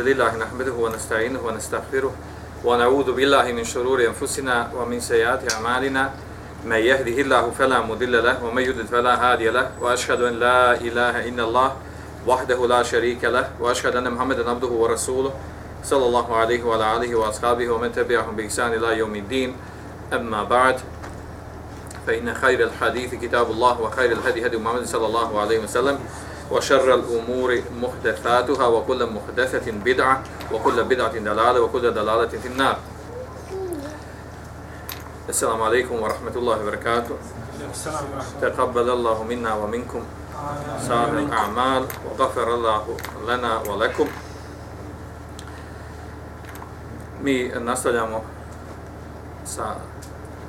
لله نحمده ونستعينه ونستغفره ونعوذ بالله من شرور أنفسنا ومن سيئات أعمالنا. من يهده الله فلا مضل له ومن يضلل فلا هادي له. وأشهد أن لا إله إلا الله وحده لا شريك له. وأشهد أن محمدا عبده ورسوله صلى الله عليه وعلى آله وأصحابه ومن تبعهم بإحسان إلى يوم الدين. أما بعد فإن خير الحديث كتاب الله وخير الهدي هدي محمد صلى الله عليه وسلم. وشر الأمور محدثاتها وكل محدثة بدعة وكل بدعة دلالة وكل دلالة في النار. السلام عليكم ورحمة الله وبركاته. تقبل الله منا ومنكم صالح الأعمال وغفر الله لنا ولكم. Mi nastavljamo sa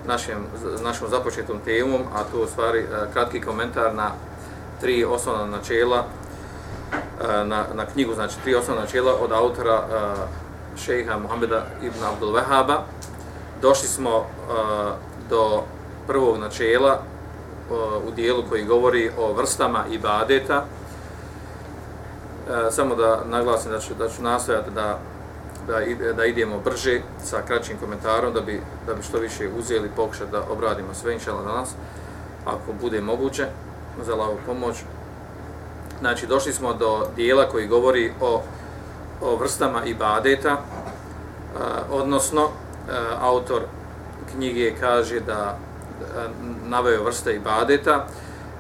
našim, našom započetom temom, a to u stvari kratki komentar na tri osnovna načela e, na, na knjigu, znači tri osnovna načela od autora uh, šeha Muhameda ibn Abdul Wahaba. Došli smo uh, do prvog načela uh, u dijelu koji govori o vrstama ibadeta. Samo da naglasim da ću, da ću nastojati da, da, da idemo brže sa kraćim komentarom, da bi, da bi što više uzeli pokušati da obradimo sve inšala danas, ako bude moguće za lavu pomoć. Znači, došli smo do dijela koji govori o, o vrstama ibadeta, uh, odnosno, uh, autor knjige kaže da uh, naveo vrste ibadeta,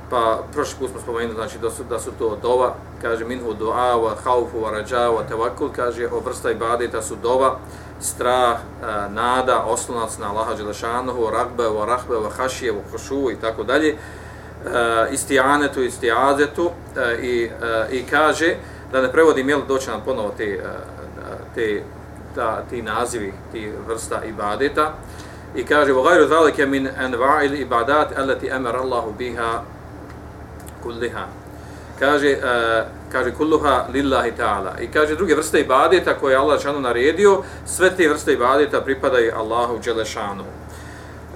pa prošli put smo spomenuli znači, da, su, da su to dova, kaže minhu du'a wa haufu wa rađa wa tevakul, kaže o vrsta ibadeta su dova, strah, uh, nada, oslonac na Allaha Đelešanohu, ragbe, wa rahbe, wa hašije, wa hošu i tako dalje istijanetu, istijazetu uh, i, uh, i kaže da ne prevodim jel doći nam ponovo te, uh, te ta, ti nazivi, ti vrsta ibadeta i kaže وغير ذلك من انواع العبادات التي امر الله بها كلها kaže uh, kaže kulluha lillahi ta'ala i kaže druge vrste ibadeta koje Allah dželle naredio sve te vrste ibadeta pripadaju Allahu dželle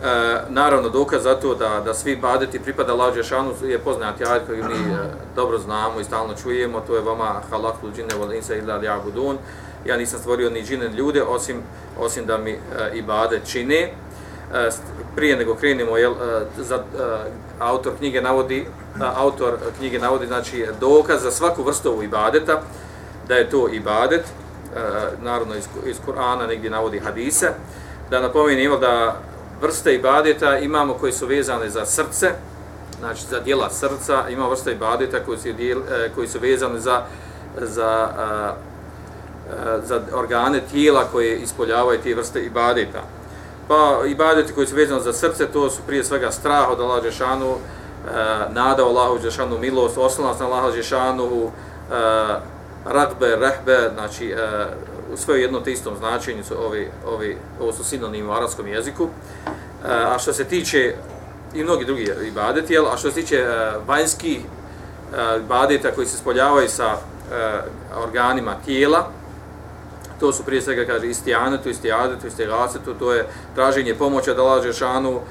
E, naravno dokaz za to da da svi badeti pripada Allahu džeshanu je poznati ajet koji mi e, dobro znamo i stalno čujemo to je vama halakul džinne wal insa illa liya'budun ja nisam stvorio ni džine ljude osim osim da mi e, ibade čine. E, prije nego krenemo jel, e, za, e, autor knjige navodi a, autor knjige navodi znači dokaz za svaku vrstu ibadeta da je to ibadet e, naravno iz, iz Kur'ana negdje navodi hadise. Da napomenem da vrste ibadeta imamo koji su vezane za srce, znači za dijela srca, ima vrste ibadeta koji su, dijel, e, koji su vezane za, za, a, a, za organe tijela koje ispoljavaju te vrste ibadeta. Pa ibadeti koji su vezani za srce, to su prije svega strah od Allah Žešanu, e, nada u Allahu Žešanu, milost, oslanost na Allah Žešanu, e, ragbe, rehbe, znači u svojoj jedno te istom značenju su ovi, ovi, ovo su sinonimi u arabskom jeziku. E, a što se tiče i mnogi drugi ibadeti, jel? a što se tiče uh, vanjskih e, ibadeta koji se spoljavaju sa organima tijela, to su prije svega, kaže, istijanetu, istijadetu, istijadetu, to je traženje pomoći od Allah Žešanu,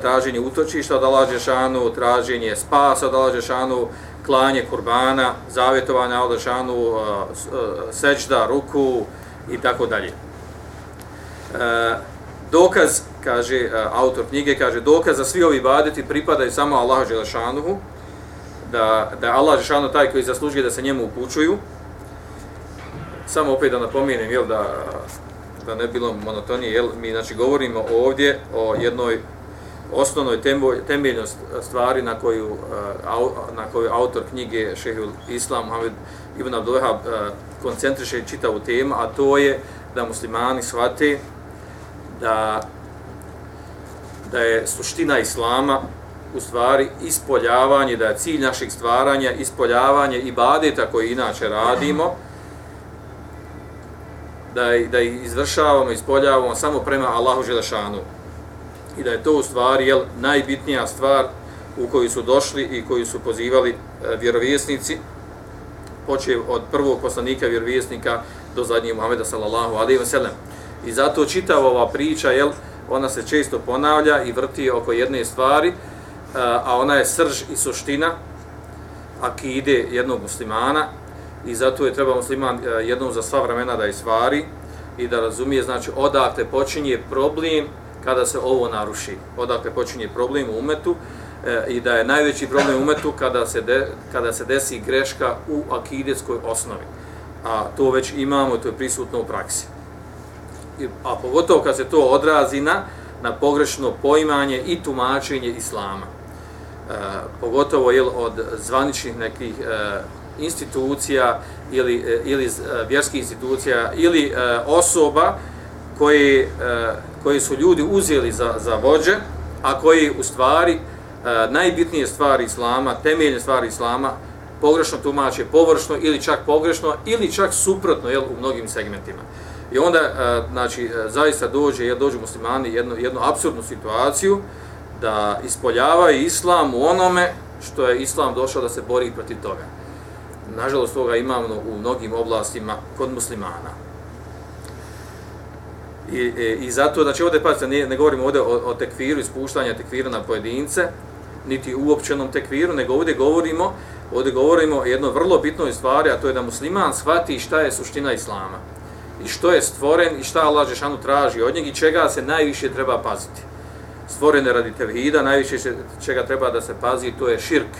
traženje utočišta od Allah Žešanu, traženje spasa od Allah Žešanu, klanje kurbana, zavjetovanje od e, e, seđda, ruku, i tako dalje. E, dokaz, kaže autor knjige, kaže dokaz za svi ovi badeti pripadaju samo Allahu Želešanuhu, da, da je Allah Želešanuhu taj koji zaslužuje da se njemu upućuju. Samo opet da napomenem, jel, da, da ne bilo monotonije, jel, mi znači, govorimo ovdje o jednoj osnovnoj temeljnoj stvari na koju, eh, na koju autor knjige Šehul Islam Muhammed Ibn Abdullahab eh, koncentriše čitavu temu, a to je da muslimani shvate da, da je suština Islama u stvari ispoljavanje, da je cilj našeg stvaranja ispoljavanje ibadeta koji inače radimo, da, da ih izvršavamo, ispoljavamo samo prema Allahu Želešanu. I da je to u stvari jel, najbitnija stvar u koju su došli i koju su pozivali e, vjerovjesnici, počev od prvog poslanika vjerovjesnika do zadnjeg Muhameda sallallahu alaihi wa sellem. I zato čitava ova priča, jel, ona se često ponavlja i vrti oko jedne stvari, e, a ona je srž i suština akide jednog muslimana, i zato je treba musliman e, jednom za sva vremena da je stvari i da razumije, znači, odakle počinje problem kada se ovo naruši. Odakle počinje problem u umetu e, i da je najveći problem u umetu kada se, de, kada se desi greška u akidetskoj osnovi. A to već imamo, to je prisutno u praksi. I, a pogotovo kad se to odrazi na, na pogrešno poimanje i tumačenje islama. E, pogotovo jel, od zvaničnih nekih e, institucija ili, e, ili e, vjerskih institucija ili e, osoba koji, e, koji su ljudi uzeli za, za vođe, a koji u stvari e, najbitnije stvari islama, temeljne stvari islama, pogrešno tumače, površno ili čak pogrešno ili čak suprotno jel, u mnogim segmentima. I onda, e, znači, e, zaista dođe, jel, dođu muslimani jednu, jednu absurdnu situaciju da ispoljavaju islam u onome što je islam došao da se bori protiv toga nažalost toga imamo u mnogim oblastima kod muslimana. I, i, i zato, znači ovdje, pazite, ne, ne govorimo ovdje o, o tekviru, ispuštanja tekvira na pojedince, niti uopćenom tekviru, nego ovdje govorimo, ovdje govorimo o jednoj vrlo bitnoj stvari, a to je da musliman shvati šta je suština islama. I što je stvoren i šta Allah Žešanu traži od njeg i čega se najviše treba paziti. Stvorene radi tevhida, najviše čega treba da se pazi, to je širk,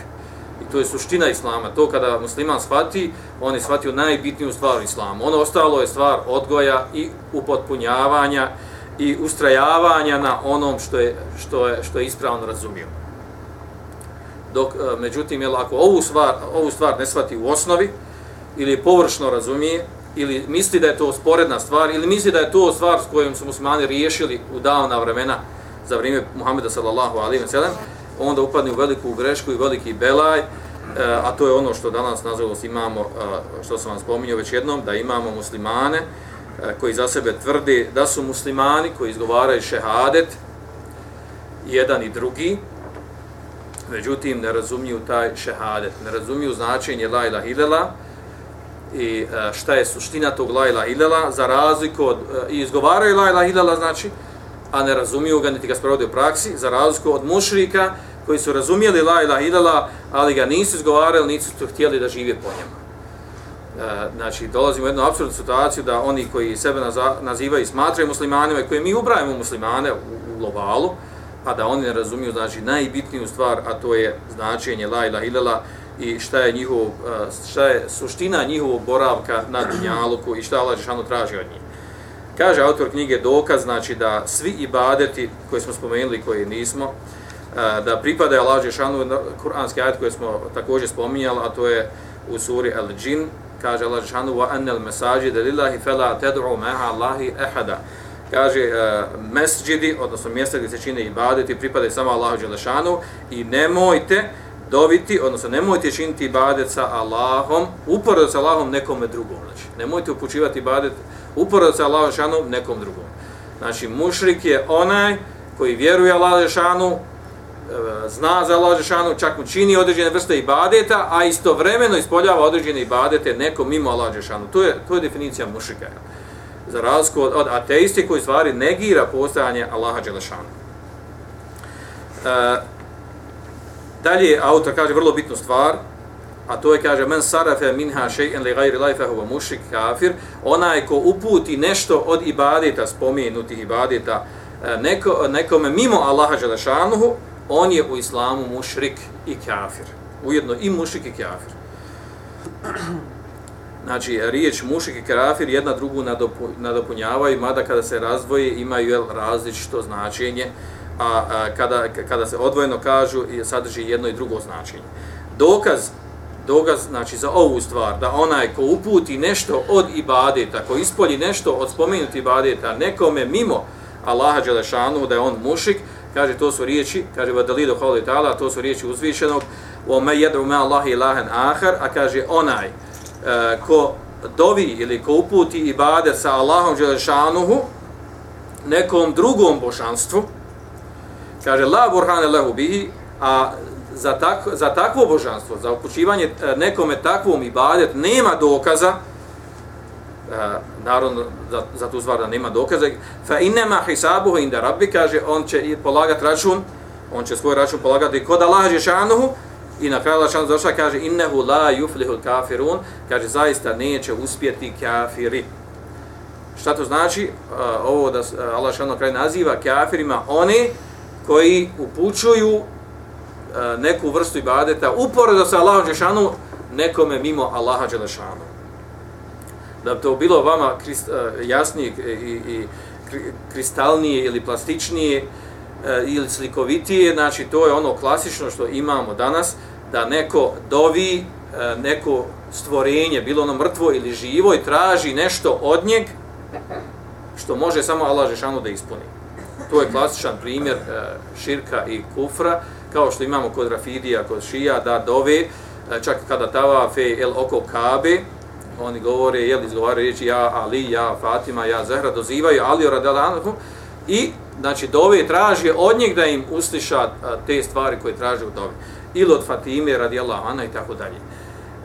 to je suština islama. To kada musliman shvati, on je shvatio najbitniju stvar islama. Ono ostalo je stvar odgoja i upotpunjavanja i ustrajavanja na onom što je, što je, što je ispravno razumio. Dok, e, međutim, jel, ako ovu stvar, ovu stvar ne shvati u osnovi, ili površno razumije, ili misli da je to sporedna stvar, ili misli da je to stvar s kojom su muslimani riješili u davna vremena za vrijeme Muhameda sallallahu alaihi wa sallam, onda upadne u veliku grešku i veliki belaj, e, a to je ono što danas nažalost imamo, e, što sam vam spominjao već jednom, da imamo muslimane e, koji za sebe tvrdi da su muslimani koji izgovaraju šehadet, jedan i drugi, međutim ne razumiju taj šehadet, ne razumiju značenje la ilaha ilela i šta je suština tog la ilaha ilela, za razliku od, i izgovaraju la ilaha ilela znači, a ne razumiju ga, niti ga sprovode u praksi, za razliku od mušrika, koji su razumijeli la ilaha ilala, ali ga nisu izgovarali, nisu to htjeli da žive po njemu. E, znači, dolazimo u jednu absurdnu situaciju da oni koji sebe nazivaju i smatraju muslimanima i koji mi ubrajamo muslimane u, u globalu, a da oni ne razumiju znači, najbitniju stvar, a to je značenje la ilaha ilala i šta je, njihov, e, šta je suština njihovog boravka na dunjaluku i šta Allah Žešanu traži od njih. Kaže autor knjige dokaz, znači da svi ibadeti koje smo spomenuli, koji nismo, da pripada Allah Žešanu kuranski ajet koji smo također spominjali, a to je u suri Al-Jin, kaže Allah Žešanu wa anel masajid lillahi fala tad'u ma'a Allahi ahada. Kaže uh, odnosno mjesta gdje se čine ibadeti, pripada samo Allahu Žešanu i nemojte doviti, odnosno nemojte činiti ibadet sa Allahom, uporado sa Allahom nekome drugom. Znači, nemojte upućivati ibadet uporado sa Allahom Žešanu nekom drugom. Znači, mušrik je onaj koji vjeruje Allah Žešanu, Eh, zna za Allah Žešanu, čak mu čini određene vrste ibadeta, a istovremeno ispoljava određene ibadete neko mimo Allah Žešanu. To je, to je definicija mušika. Za razliku od, od ateisti koji stvari negira postojanje Allaha Žešanu. E, eh, dalje autor kaže vrlo bitnu stvar, a to je kaže men sarafe minha shay'an li ghayri llahi huwa mushrik kafir onaj ko uputi nešto od ibadeta spomenutih ibadeta eh, neko nekome mimo Allaha dželešanuhu on je u islamu mušrik i kafir. Ujedno i mušrik i kafir. Znači, riječ mušik i kafir jedna drugu nadopunjavaju, mada kada se razdvoje imaju jel, različito značenje, a, a kada, kada se odvojeno kažu sadrži jedno i drugo značenje. Dokaz, dokaz znači, za ovu stvar, da onaj ko uputi nešto od ibadeta, ko ispolji nešto od spomenuti ibadeta nekome mimo Allaha Đelešanu, da je on mušik, kaže to su riječi, kaže vadalido hvala ta'ala, to su riječi uzvišenog, o me jedru me Allah ilahen ahar, a kaže onaj e, ko dovi ili ko uputi ibade sa Allahom Đelešanuhu, nekom drugom božanstvu, kaže la burhane lehu bihi, a za, tak, za takvo božanstvo, za upućivanje e, nekome takvom ibadet, nema dokaza, E, naravno za, za tu stvar da nema dokaza fa inma hisabuhu inda rabbi kaže on će i polagati račun on će svoj račun polagati kod Allah džeshanuhu I na kraju Allah šanu kaže innehu la yuflihu kafirun, kaže zaista neće uspjeti kafiri. Šta to znači? Uh, ovo da uh, Allah šanu kraj naziva kafirima oni koji upućuju uh, neku vrstu ibadeta uporedo sa Allahom Đešanu nekome mimo Allaha Đelešanu. Da bi to bilo vama krist, e, jasnije i, i kristalnije ili plastičnije e, ili slikovitije, znači to je ono klasično što imamo danas, da neko dovi e, neko stvorenje, bilo ono mrtvo ili živo i traži nešto od njeg što može samo Allah Žešanu da ispuni. To je klasičan primjer širka i kufra, kao što imamo kod Rafidija, kod Šija, da dove, čak kada tavafe el oko Kabe, oni govore, jel, izgovaraju riječi ja Ali, ja Fatima, ja Zahra, dozivaju Ali radijalahu i, znači, dove traži od njih da im usliša te stvari koje traže u dovi. Ili od Fatime radijalana i tako dalje.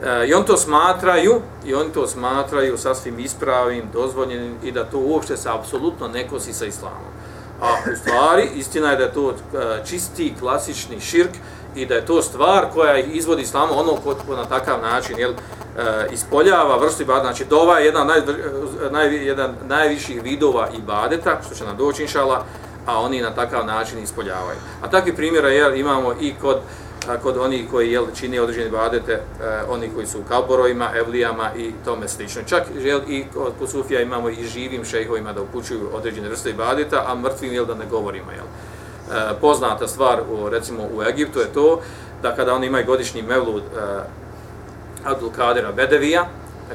E, I on to smatraju, i oni to smatraju sasvim ispravim, dozvoljenim i da to uopšte se apsolutno ne kosi sa islamom. A u stvari, istina je da je to e, čisti, klasični širk i da je to stvar koja izvodi islamu ono ko, ko na takav način jel, e, ispoljava vrstu ibadeta. Znači, dova je jedan, naj, e, naj, jedan najviših vidova ibadeta, što će nam doći inšala, a oni na takav način ispoljavaju. A takvi primjera jel, imamo i kod kod onih koji jel, čini određene ibadete, e, oni koji su u kaborovima, evlijama i tome slično. Čak jel, i kod Sufija imamo i živim šejhovima da upućuju određene vrste ibadeta, a mrtvim jel, da ne govorimo. Jel. E, poznata stvar u, recimo u Egiptu je to da kada oni imaju godišnji mevlud e, Abdul Kadira Bedevija,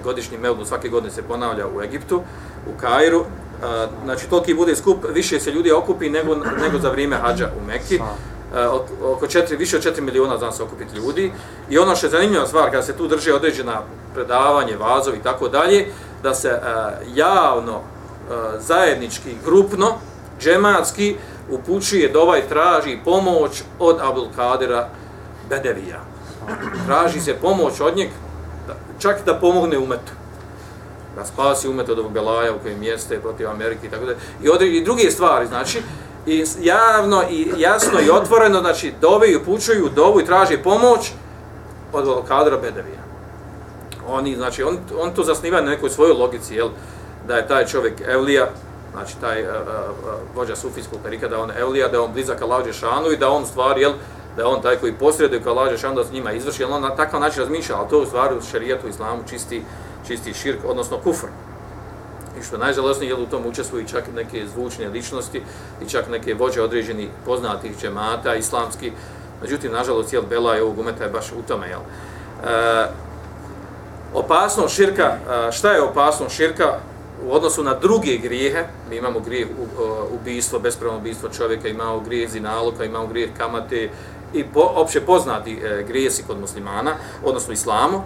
godišnji mevlud svake godine se ponavlja u Egiptu, u Kairu, znači toliki bude skup, više se ljudi okupi nego, nego za vrijeme hađa u Mekki, oko četiri, više od 4 miliona zna se okupiti ljudi. I ono što je zanimljiva stvar, kada se tu drže određena predavanje, vazovi i tako dalje, da se javno, zajednički, grupno, džematski, upućuje da ovaj traži pomoć od Abdul Kadira Bedevija. Traži se pomoć od njeg, čak da pomogne umetu. Da spasi umet od ovog Belaja u kojem jeste, protiv Amerike i tako da. I, odre, I druge stvari, znači, i javno i jasno i otvoreno, znači, dove i upućuju dovu i traži pomoć od Abdul Bedevija. Oni, znači, on, on to zasniva na nekoj svojoj logici, jel, da je taj čovjek Evlija, znači taj uh, uh, vođa sufijskog tarika, da on Evlija, da on blizak Allah Žešanu i da on stvar, jel, da on taj koji posreduje kao Allah šan da s njima izvrši, jel on na takav način razmišlja, ali to u stvari u šarijetu islamu čisti, čisti širk, odnosno kufr. I što je jel u tom učestvuju čak neke zvučne ličnosti i čak neke vođe određeni poznatih džemata islamski, međutim, nažalost, jel, Bela je ovog umeta je baš u tome, jel. E, opasno širka, e, šta je opasno širka? u odnosu na druge grijehe, mi imamo grijeh e, ubistvo, bespravno ubistvo čovjeka, imamo grijeh zinaloka, imamo grijeh kamate i po, opće poznati e, grijesi kod muslimana, odnosno islamu, e,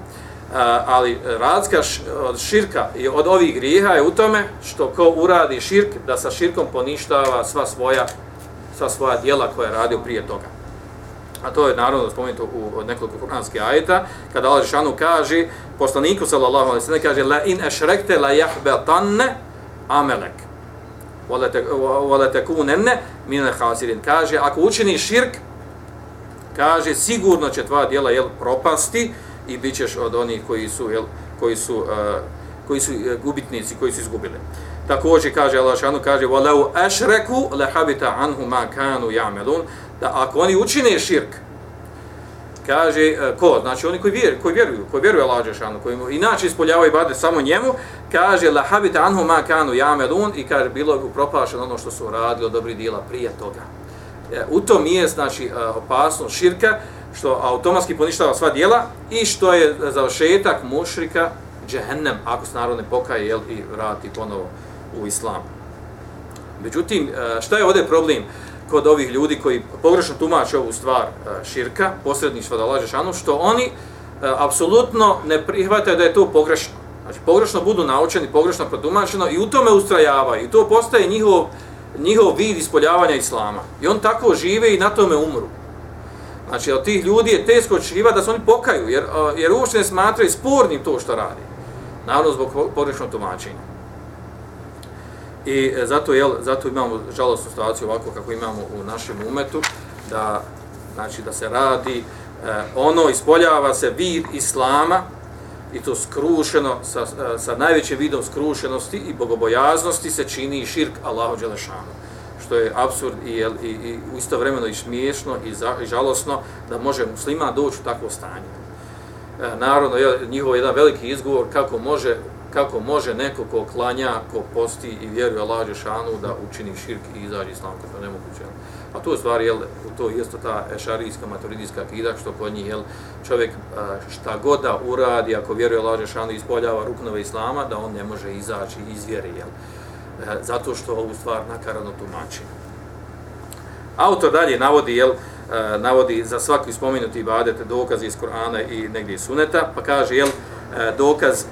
ali razlika od širka i od ovih grijeha je u tome što ko uradi širk, da sa širkom poništava sva svoja, sva svoja dijela koja je radio prije toga a to je naravno spomenuto u nekoliko kuranskih ajeta, kada Allah Žešanu kaže, poslaniku sallallahu alaihi sallam kaže, la in ešrekte la jahbetanne amelek, wala takunenne mine hasirin. Kaže, ako učini širk, kaže sigurno će tva djela jel propasti i bićeš od onih koji su jel koji su uh, koji su uh, gubitnici koji su izgubili. Također kaže Allah šanu kaže walau ashraku lahabita anhu ma kanu ya'malun. Da ako oni učine širk kaže eh, ko? Znači oni koji vjeruju koji vjeruju koji vjeruju Allah džeshanu koji mu inače ispoljavaju bade samo njemu kaže la habita anhu ma kanu ya'malun. I kaže bilo je propašeno ono što su radili dobri djela prije toga. E, u tom je, znači, e, opasno širka, što automatski poništava sva dijela i što je završetak mušrika džehennem, ako se narod ne pokaje jel, i vrati ponovo u islam. Međutim, e, šta je ovdje problem? kod ovih ljudi koji pogrešno tumače ovu stvar e, širka, posredništva da laže šanu, što oni apsolutno ne prihvataju da je to pogrešno. Znači, pogrešno budu naučeni, pogrešno protumačeno i u tome ustrajavaju. I to postaje njihov, njihov vid ispoljavanja islama. I on tako žive i na tome umru. Znači, od tih ljudi je teško očekiva da se oni pokaju, jer, jer uopšte ne smatraju spornim to što radi. Naravno, zbog pogrešnog tumačenja. I e, zato jel, zato imamo žalostnu situaciju ovako kako imamo u našem umetu da znači da se radi e, ono ispoljava se vid islama i to skrušeno sa, sa najvećim vidom skrušenosti i bogobojaznosti se čini širk Allahu Đelešanu. što je absurd i, i, i istovremeno i smiješno i, za, i žalosno da može muslima doći u takvo stanje. E, naravno, je njihov jedan veliki izgovor kako može kako može neko ko klanja, ko posti i vjeruje Allahu Đelešanu da učini širk i izađe islam, to je nemoguće. A to je stvar, jel, to je isto ta ešarijska, maturidijska akida, što kod njih, jel, čovjek šta god da uradi, ako vjeruje laže šanu, ispoljava ruknove islama, da on ne može izaći iz vjere, jel. E, zato što ovu stvar nakarano tumači. Autor dalje navodi, jel, e, navodi za svaki spomenuti ibadet dokaz iz Korana i negdje iz Suneta, pa kaže, jel, e, dokaz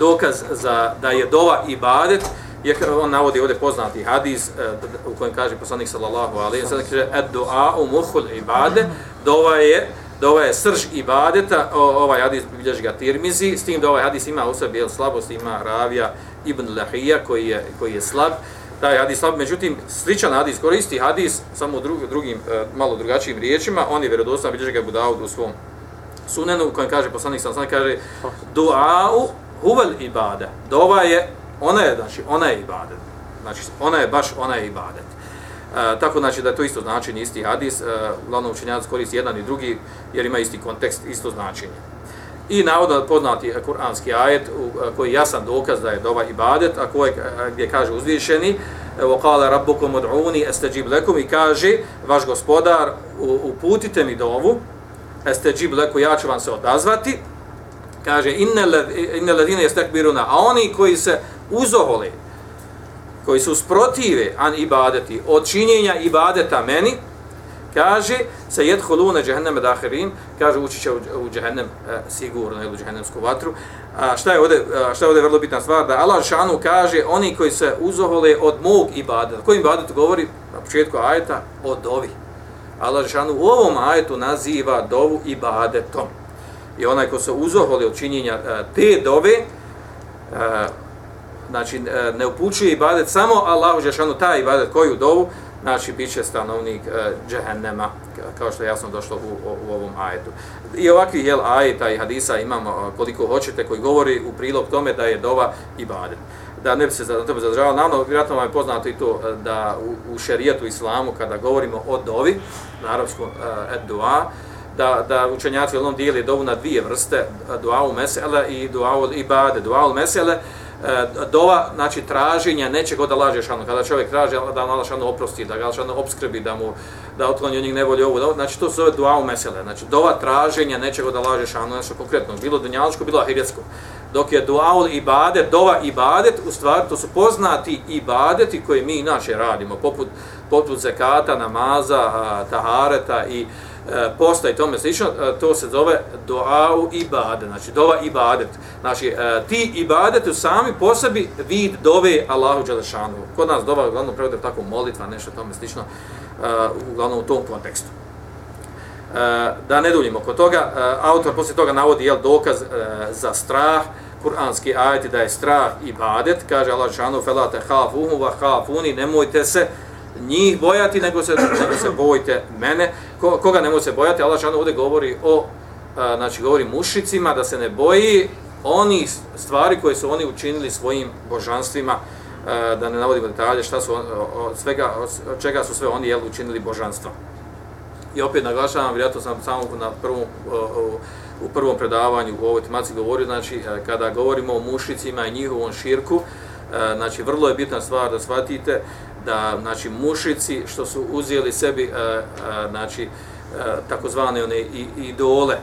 dokaz za da je dova ibadet je on navodi ovdje poznati hadis e, u kojem kaže poslanik sallallahu alejhi ve sellem kaže ed du'a mukhul ibade dova je dova je srž ibadeta ovaj hadis bilježi ga Tirmizi s tim da ovaj hadis ima u sebi slabost ima ravija Ibn Lahija koji je, koji je slab, taj hadis slab, međutim, sličan hadis, koristi hadis samo u drugim, drugim malo drugačijim riječima, on je vjerodostan, bilježi ga Budaud u svom sunenu, u kojem kaže, poslanik sam sam kaže, du'au huvel ibade, dova je, ona je, znači, ona je ibadet, znači, ona je baš, ona je ibadet. E, tako znači da je to isto značenje, isti hadis, e, glavno učenjac koristi jedan i drugi, jer ima isti kontekst, isto značenje. I navodno poznati kuranski ajet koji je jasan dokaz da je dova ibadet, a koji gdje kaže uzvišeni وَقَالَ رَبُّكُمُ دْعُونِ أَسْتَجِبْ لَكُمْ i kaže vaš gospodar uputite mi dovu أَسْتَجِبْ لَكُمْ ja ću vam se odazvati kaže inne ledine jestekbiruna a oni koji se uzohole koji su sprotive an ibadeti od činjenja ibadeta meni kaže se jedhuluna jahannam dakhirin kaže ući će u, u jahannam e, sigurno ili u džehennemsku vatru a šta je ovde šta je ovde vrlo bitna stvar? Da Allah šanu kaže oni koji se uzohole od mog ibadeta koji ibadet govori? Na početku ajeta od dovi Allah šanu u ovom ajetu naziva dovu ibadetom. I onaj ko se uzohole od činjenja e, te dove e, znači e, ne upućuje ibadet samo Allahu Žešanu taj ibadet koju dovu znači bit će stanovnik uh, džehennema, kao što je jasno došlo u, u, u ovom ajetu. I ovakvi jel, ajeta i hadisa imamo e, koliko hoćete, koji govori u prilog tome da je dova ibadet. Da ne bi se za to bi zadržavao, naravno, vjerojatno vam je poznato i to da u, u šerijetu islamu, kada govorimo o dovi, na arabskom e, dua, da, da učenjaci u onom dijeli dovu na dvije vrste, dua u mesele i dua u ibade. Dua u mesele, E, dova, znači traženja nečeg od Allah Žešanu, kada čovjek traži da Allah Žešanu oprosti, da ga Allah Žešanu obskrbi, da mu da otkloni od njih nevolje ovu, znači to se zove dua u mesele, znači dova traženja nečeg od Allah Žešanu, nešto znači, konkretno, bilo dunjaličko, bilo ahiretsko. Dok je dua u ibadet, dova ibadet, u stvari to su poznati ibadeti koje mi inače radimo, poput, poput zekata, namaza, tahareta i E, posta i tome slično, e, to se zove doau ibadet, znači dova ibadet. Znači, e, ti ibadet u sami po sebi vid dove Allahu Đelešanu. Kod nas dova uglavnom prevode tako molitva, nešto tome slično, uglavnom u tom kontekstu. Da ne duljimo kod toga, autor poslije toga navodi jel, dokaz za strah, kuranski ajeti da je strah ibadet, kaže Allah Đelešanu, felate hafuhu wa hafuni, nemojte se njih bojati, nego se, nego se bojite mene. Ko, koga ne može se bojati? Allah šano ovdje govori o, a, znači govori mušicima da se ne boji oni stvari koje su oni učinili svojim božanstvima, a, da ne navodimo detalje šta su, od, svega, od čega su sve oni jel, učinili božanstva. I opet naglašavam, vjerojatno sam samo na prvom, u prvom predavanju u ovoj temaciji govorio, znači kada govorimo o mušicima i njihovom širku, znači vrlo je bitna stvar da shvatite da znači mušici što su uzeli sebi uh, uh, znači uh, takozvane one i, idole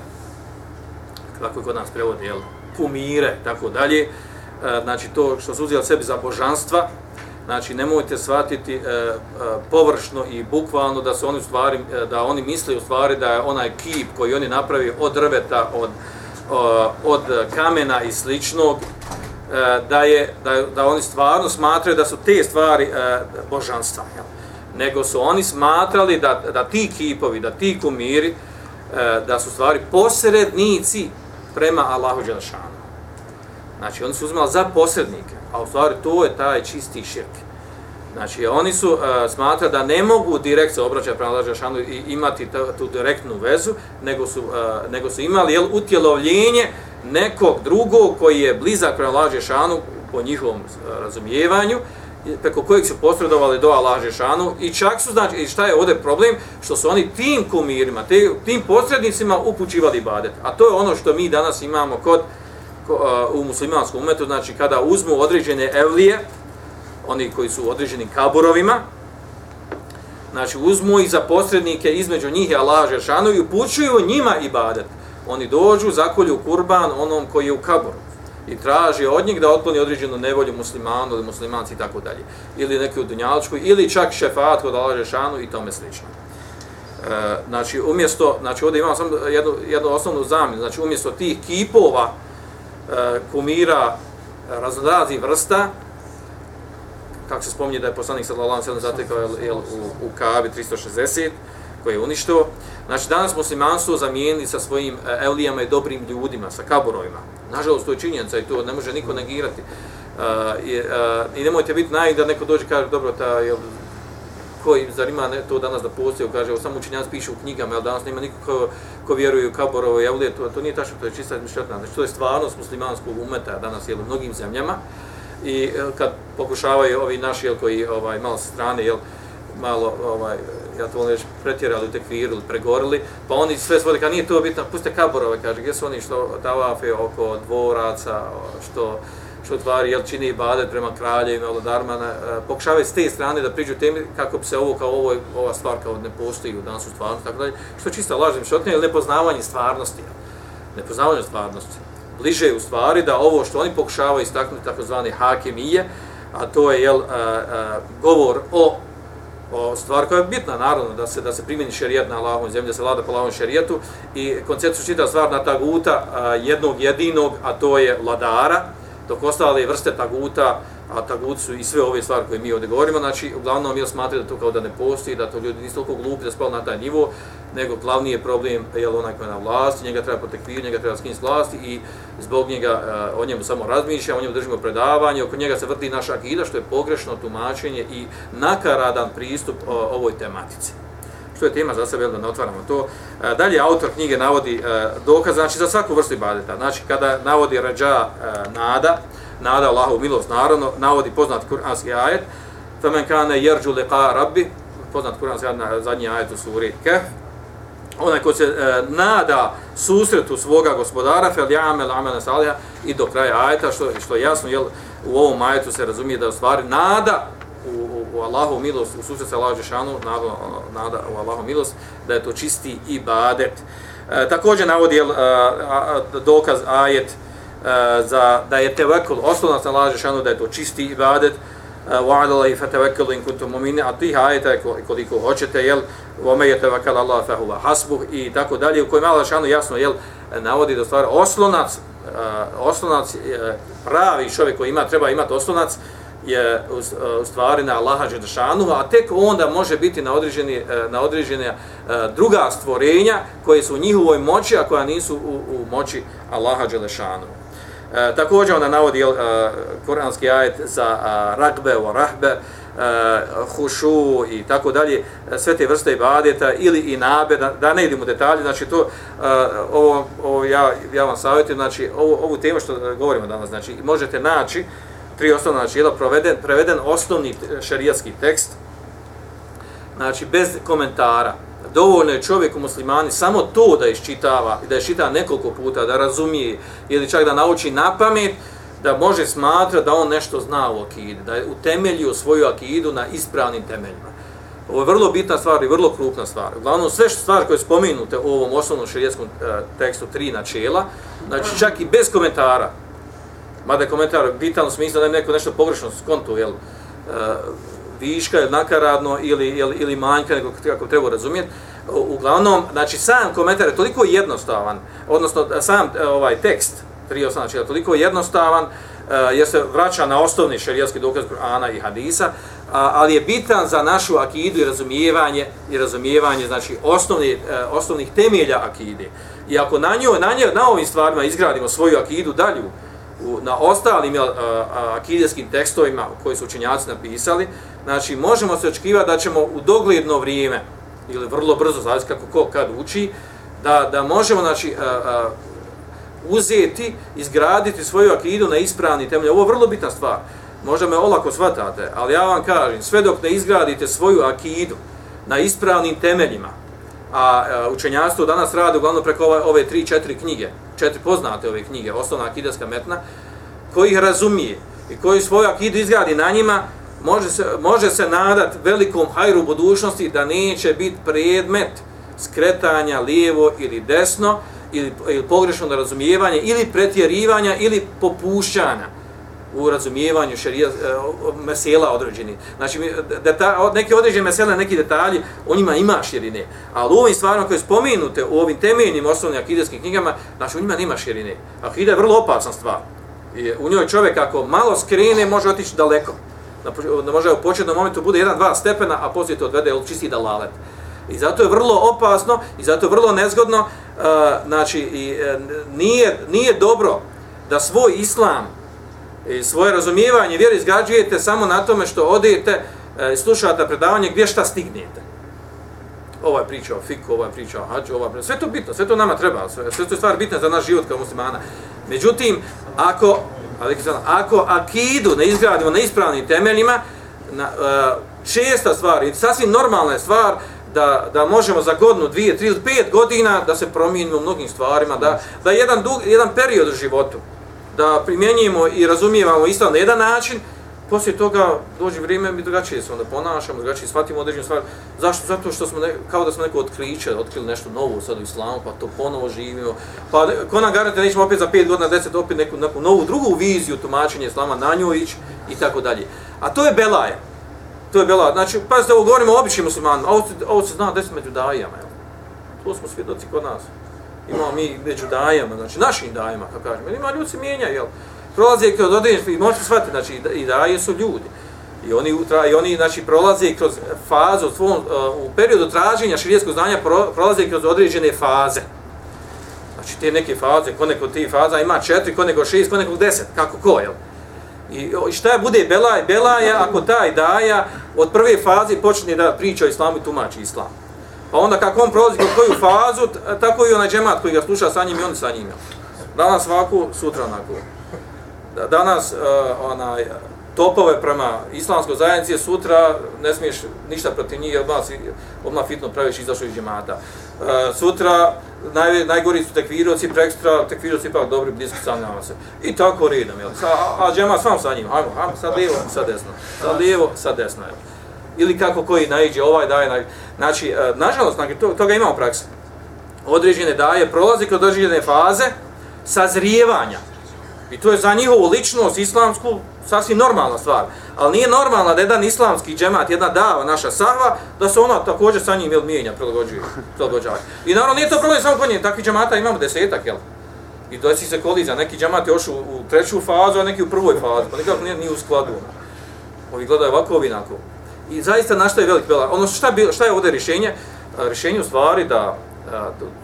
kako kod nas prevodi jel kumire tako dalje. Uh, znači to što su uzeli sebi za božanstva znači nemojte shvatiti uh, uh, površno i bukvalno da su oni stvari da oni misle u stvari da je onaj kip koji oni napravi od drveta od od kamena i sličnog E, da je da, da oni stvarno smatraju da su te stvari e, božanstva jel? nego su oni smatrali da, da ti kipovi da ti kumiri e, da su stvari posrednici prema Allahu dželešanu znači oni su uzmali za posrednike a u stvari to je taj čisti širk Znači, oni su uh, da ne mogu direkt se obraćati prema Allahu i imati tu, tu direktnu vezu, nego su, uh, nego su imali jel, utjelovljenje nekog drugog koji je blizak prema Allah Žešanu po njihovom e, razumijevanju, preko kojeg su posredovali do Allah Žešanu i čak su znači i šta je ovdje problem što su oni tim kumirima, te, tim posrednicima upućivali ibadet. A to je ono što mi danas imamo kod e, u muslimanskom umetu, znači kada uzmu određene evlije, oni koji su određeni kaburovima, znači uzmu i za posrednike između njih i Allah Žešanu i upućuju njima ibadet. Oni dođu, zakolju kurban onom koji je u kaboru i traži od njih da otkloni određenu nevolju muslimanu ili muslimanci i tako dalje. Ili neki u Dunjaličku, ili čak šefat kod Allah Žešanu i tome slično. E, znači, umjesto, znači ovdje imamo samo jednu, jednu osnovnu zamjenu, znači umjesto tih kipova e, kumira raznorazi vrsta, kako se spominje da je poslanik sallallahu alejhi ve sellem zatekao jel, u, u Kabi 360 koji je uništio. Znači danas muslimanstvo zamijenili sa svojim e, evlijama i dobrim ljudima, sa kaborovima. Nažalost, to je činjenica i to ne može niko negirati. Uh, i, uh, I nemojte biti naj da neko dođe i kaže, dobro, ta, jel, koji zar ima ne, to danas da postoji, kaže, evo, samo učinjac piše u knjigama, jel, danas nema niko ko, ko vjeruje u kaborovo, jel, to, to nije tačno, to je čista izmišljotna. Znači, to je stvarnost muslimanskog umeta danas, jel, u mnogim zemljama. I kad pokušavaju ovi naši, jel, koji ovaj, malo sa strane, jel, malo, ovaj, ja to volim pretjerali u tekviru ili pregorili, pa oni sve svode, kad nije to bitno, puste kaborove, ovaj, kaže, gdje su oni što tavafe oko dvoraca, što što tvari, jel, čini ibadet prema kraljevima, vladarima, e, pokušavaju s te strane da priđu temi kako bi se ovo, kao ovo, ova stvar kao ne postoji u danas u stvarnosti, tako dalje, što čista lažnim šotnje, ili nepoznavanje stvarnosti, nepoznavanje stvarnosti. Bliže je u stvari da ovo što oni pokušavaju istaknuti, takozvani hakemije, a to je, jel, a, a, govor o o stvar koja je bitna naravno da se da se primjeni šerijat na Allahovom zemlji, da se vlada po Allahovom šerijetu i koncept su čita stvar na taguta a, jednog jedinog, a to je vladara, dok ostale vrste taguta, a tagut su i sve ove stvari koje mi ovdje govorimo, znači uglavnom mi smatraju da to kao da ne postoji, da to ljudi nisu toliko glupi da spali na taj nivo, nego glavni je problem je onaj koji je na vlasti, njega treba protekvirati, njega treba skinuti s vlasti i zbog njega uh, o njemu samo razmišlja, o njemu držimo predavanje, oko njega se vrti naša akida, što je pogrešno tumačenje i nakaradan pristup uh, ovoj tematici. Što je tema za sebe, da ne otvaramo to. Uh, dalje, autor knjige navodi uh, dokaz, znači za svaku vrstu ibadeta. Znači, kada navodi rađa uh, nada, nada Allahu milost, naravno, navodi poznat kuranski ajet, فَمَنْ كَانَ يَرْجُ لِقَا رَبِّ poznat kuranski ajet, zadnji ajet u suri Kehf, onaj ko se e, nada susretu svoga gospodara fel jamel amalan salihan i do kraja ajeta što što je jasno jel u ovom ajetu se razumije da u stvari nada u, u, u Allahu milost u susret sa Allahu nada, nada u Allahu milost da je to čisti ibadet. E, također navodi jel, e, a, a, dokaz ajet e, za da je tevekul osnovna sa Allahu da je to čisti ibadet وعلى الله فتوكلوا ان كنتم مؤمنين a tih ajeta koliko hoćete jel wa may yatawakkal Allah fa huwa hasbuh i tako dalje u kojem Allah šano jasno jel navodi da stvar oslonac oslonac pravi čovjek koji ima treba imati oslonac je u stvari na Allaha džedšanu a tek onda može biti na određeni e, na određene e, druga stvorenja koje su u njihovoj moći a koja nisu u, u moći Allaha džedšanu E, također ona navodi e, kuranski ajet za e, a, ragbe o rahbe, e, hušu i tako dalje, e, sve te vrste ibadeta ili i nabe, da, da ne idemo u detalje, znači to, e, ovo, ovo ja, ja vam savjetujem, znači ovo, ovu temu što govorimo danas, znači možete naći tri osnovna načela, proveden, preveden osnovni šerijatski tekst, znači bez komentara, dovoljno je čovjek muslimani samo to da iščitava i da iščita nekoliko puta, da razumije ili čak da nauči na pamet, da može smatra da on nešto zna o akidu, da je utemeljio svoju akidu na ispravnim temeljima. Ovo je vrlo bitna stvar i vrlo krupna stvar. Uglavnom, sve što stvari koje spominute u ovom osnovnom širijetskom e, tekstu tri načela, znači čak i bez komentara, mada je komentar bitan u smislu da je neko nešto pogrešno skontu, jel, e, viška ili nakaradno ili, ili, ili manjka, nego kako treba razumjeti. Uglavnom, znači sam komentar je toliko jednostavan, odnosno e, sam e, ovaj tekst, tri osnovna znači, je toliko jednostavan, uh, jer se vraća na osnovni šerijatski dokaz Kur'ana i Hadisa, a, ali je bitan za našu akidu i razumijevanje, i razumijevanje znači osnovni, uh, osnovnih temelja akide. I ako na njoj, na njoj, na ovim stvarima izgradimo svoju akidu dalju, u, na ostalim jel, akidijskim tekstovima koji su učenjaci napisali, znači možemo se očekivati da ćemo u dogledno vrijeme, ili vrlo brzo, zavisi kako ko kad uči, da, da možemo znači, a, a, uzeti, izgraditi svoju akidu na ispravni temelj. Ovo je vrlo bitna stvar. Možda me olako shvatate, ali ja vam kažem, sve dok ne izgradite svoju akidu na ispravnim temeljima, a e, učenjanstvo danas radi uglavnom preko ove, ove tri, četiri knjige, četiri poznate ove knjige, osnovna akideska metna, koji ih razumije i koji svoju akidu izgradi na njima, može se, može se nadat velikom hajru budućnosti da neće biti predmet skretanja lijevo ili desno, ili, ili pogrešno razumijevanje, ili pretjerivanja, ili popušćanja u razumijevanju šarija, e, mesela određeni. Znači, deta, neke određene mesele, neki detalji, o njima ima širine. Ali u ovim stvarima koje spomenute, u ovim temeljnim osnovnim akideskim knjigama, znači, u njima nema širine. Akida je vrlo opasna stvar. I u njoj čovjek ako malo skrene, može otići daleko. Da može u početnom momentu bude jedan, dva stepena, a poslije to odvede u čisti dalalet. I zato je vrlo opasno i zato je vrlo nezgodno, uh, znači, i, e, nije, nije dobro da svoj islam i svoje razumijevanje vjere izgrađujete samo na tome što odete e, i slušate predavanje gdje šta stignete. Ova je priča o fiku, ova je priča o hađu, ova priča... sve to bitno, sve to nama treba, sve, sve to je stvar bitna za naš život kao muslimana. Međutim, ako, ako akidu ne izgradimo na ispravnim temeljima, na, e, česta stvar i sasvim normalna je stvar da, da možemo za godinu, dvije, tri ili pet godina da se promijenimo u mnogim stvarima, da, da jedan, dug, jedan period u životu, da primjenjujemo i razumijevamo isto na jedan način, poslije toga dođe vrijeme mi drugačije se onda ponašamo, drugačije shvatimo određenu stvar. Zašto? Zato što smo ne, kao da smo neko otkriće, otkrili nešto novo sad u islamu, pa to ponovo živimo. Pa ko nam garante, nećemo opet za 5 godina, 10, opet neku, neku novu drugu viziju tumačenja islama na njoj ići i tako dalje. A to je belaje. To je belaje. Znači, pa ovo govorimo o običnim muslimanima, ovo, ovo se zna desiti među dajama. To smo svjedoci kod nas imamo mi među dajama, znači našim dajama, kako kažemo, ima ljudi se mijenjaju, jel? Prolaze kroz određenje, i možete shvatiti, znači i daje su ljudi. I oni, utra, i oni znači, prolaze kroz fazu, svom, uh, u periodu traženja širijeskog znanja, pro, prolaze kroz određene faze. Znači te neke faze, ko neko ti faza ima četiri, ko neko šest, ko neko deset, kako ko, jel? I šta je bude belaj? Belaj je ako taj daja od prve faze počne da priča o islamu i tumači islamu. Pa onda kako on prolazi kroz koju fazu, tako i onaj džemat koji ga sluša sa njim i on sa njim. Danas ovako, sutra onako. Danas uh, onaj, topove prema islamskoj zajednici, sutra ne smiješ ništa protiv njih, odmah, si, odmah fitno praviš izašao iz džemata. Uh, sutra naj, najgori su tekviroci, prekstra, tekviroci ipak dobri, bliski sam nama se. I tako redom, jel? A, a džemat sam sa njim, ajmo, ajmo, sad lijevo, sad desno. Sad lijevo, sad desno, jel? Ili kako koji naiđe, ovaj daje, naiđe. znači, e, nažalost, znači, to, toga imamo praksu. Određene daje, prolazi kroz određene faze sazrijevanja. I to je za njihovu ličnost islamsku sasvim normalna stvar. Ali nije normalna da jedan islamski džemat, jedna dava, naša sahva, da se ona također sa njim mijenja, prilagođuje. prilagođava. I naravno nije to problem samo kod njih, takvih džemata imamo desetak, jel? I doći se kolizija, neki džemat je u, u treću fazu, a neki u prvoj fazu, pa nikako nije, nije u skladu. Ovi gledaju ovako, ovi inako. I zaista na što je velik bela. Ono šta, bi, šta je ovdje rješenje? Rješenje u stvari da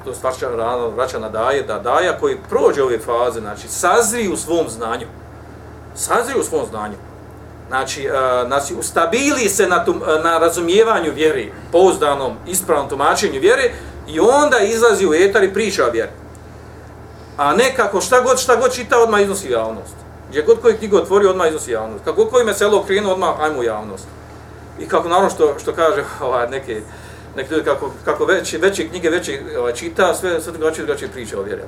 to stvarča rano vraća na daje, da daja koji prođe ove faze, znači sazri u svom znanju. Sazri u svom znanju. Znači, znači ustabili se na, tum, na razumijevanju vjeri, pouzdanom, ispravnom tumačenju vjere i onda izlazi u etar i priča o vjeri. A ne kako šta god, šta god čita, odmah iznosi javnost. Gdje god koji knjigu otvori, odmah iznosi javnost. Kako god me meselo okrenu, odmah ajmo javnost. I kako naravno što što kaže ovaj neke neki ljudi kako kako veće veće knjige veće ovaj čita sve sve drugačije drugačije priče o vjeri.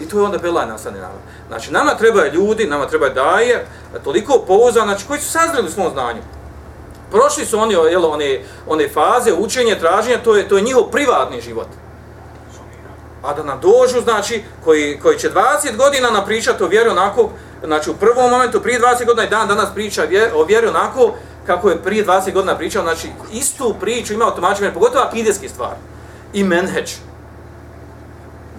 I to je onda belaj nastane nama. Znači nama treba ljudi, nama treba daje toliko pouzdan, znači koji su sazreli u svom znanju. Prošli su oni jel, one, one faze učenje, traženje, to je, to je njihov privatni život. A da nam dođu, znači, koji, koji će 20 godina napričati o vjeri onako, znači u prvom momentu, prije 20 godina i dan danas priča o vjeri onako, kako je prije 20 godina pričao, znači istu priču imao tumačenje, pogotovo akideske stvar i menheđ.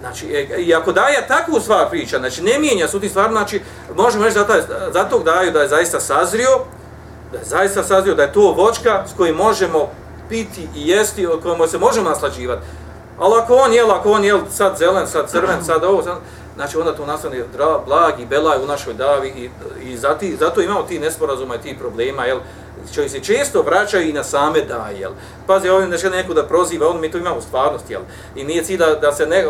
Znači, e, i ako daje takvu stvar priča, znači ne mijenja su ti stvar, znači možemo reći zato, zato daju da je zaista sazrio, da je zaista sazrio, da je to vočka s kojim možemo piti i jesti, od kojom se možemo naslađivati. Ali ako on jel, ako on jel sad zelen, sad crven, sad ovo, sad, znači onda to nastane blag i belaj u našoj davi i, i zati, zato imamo ti nesporazuma i ti problema, jel, koji se često vraćaju i na same daje, jel. Pazi, ovdje ne žele neko da proziva, on mi to imamo u stvarnosti, jel. I nije cilj da, da se ne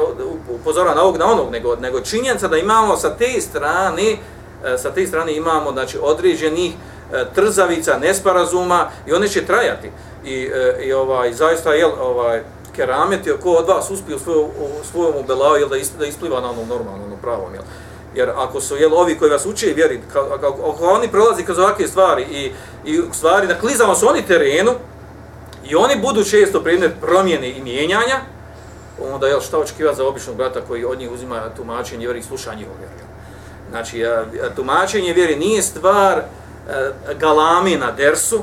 upozora na ovog, na onog, nego, nego činjenica da imamo sa te strane, e, sa te strane imamo, znači, određenih e, trzavica, nesparazuma i one će trajati. I, e, i ovaj, zaista, jel, ovaj, kerameti, ko od vas uspije u svojom, u svojom ubelaju, jel, da, is, da ispliva na onom normalnom, onom pravom, jel. Jer ako su jel, ovi koji vas uče vjeri, ako oni prolazi kroz ovakve stvari i, i stvari, na klizama su oni terenu i oni budu često predmet promjene i mijenjanja, onda jel, šta očekiva za običnog brata koji od njih uzima tumačenje vjeri i sluša njihov vjeri. Znači, tumačenje vjeri nije stvar e, galame na dersu,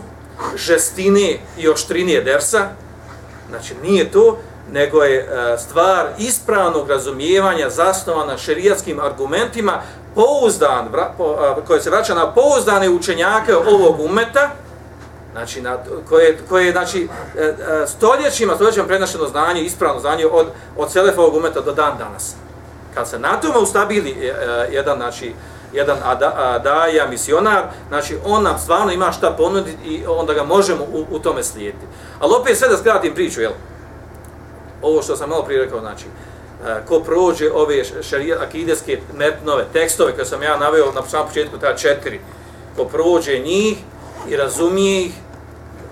žestine i oštrine dersa, Znači, nije to, nego je e, stvar ispravnog razumijevanja zasnovana šerijatskim argumentima pouzdan, e, koje se vraća na pouzdane učenjake ovog umeta, znači, na, koje, koje znači, e, stoljećima, stoljećima prenašeno znanje, ispravno znanje od, od Selefa ovog umeta do dan danas. Kad se na tome ustabili jedan, znači, jedan daja, misionar, znači on nam stvarno ima šta ponuditi i onda ga možemo u, u tome slijediti. Ali opet sve da skratim priču, jel? Ovo što sam malo prije rekao, znači, e, ko prođe ove šarija, akideske metnove, tekstove koje sam ja naveo na samom početku, ta četiri, ko prođe njih i razumije ih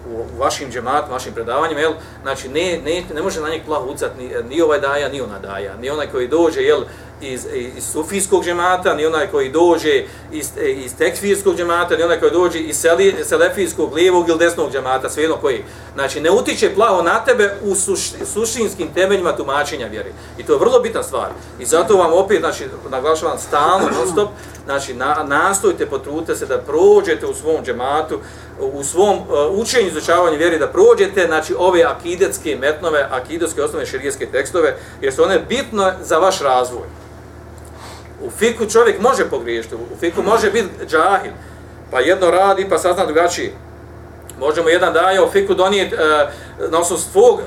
u vašim džematima, vašim predavanjima, jel? Znači, ne, ne, ne može na njih plaho ucati ni, ni ovaj daja, ni ona daja, ni onaj koji dođe, jel, iz, iz sufijskog džemata, ni onaj koji dođe iz, iz tekfirskog džemata, ni onaj koji dođe iz seli, selefijskog lijevog ili desnog džemata, svejedno koji. Znači, ne utiče plavo na tebe u suš, suštinskim temeljima tumačenja vjeri. I to je vrlo bitna stvar. I zato vam opet, znači, naglašavam stalno, non stop, znači, na, nastojte, potrudite se da prođete u svom džematu, u svom uh, učenju izučavanju vjeri, da prođete, znači, ove akidetske metnove, akidetske osnovne širijeske tekstove, jer su one bitno za vaš razvoj. U fiku čovjek može pogriješiti, u fiku može biti džahil, pa jedno radi pa sazna drugačije. Možemo jedan daje u fiku donijeti e, na osnovu svog e,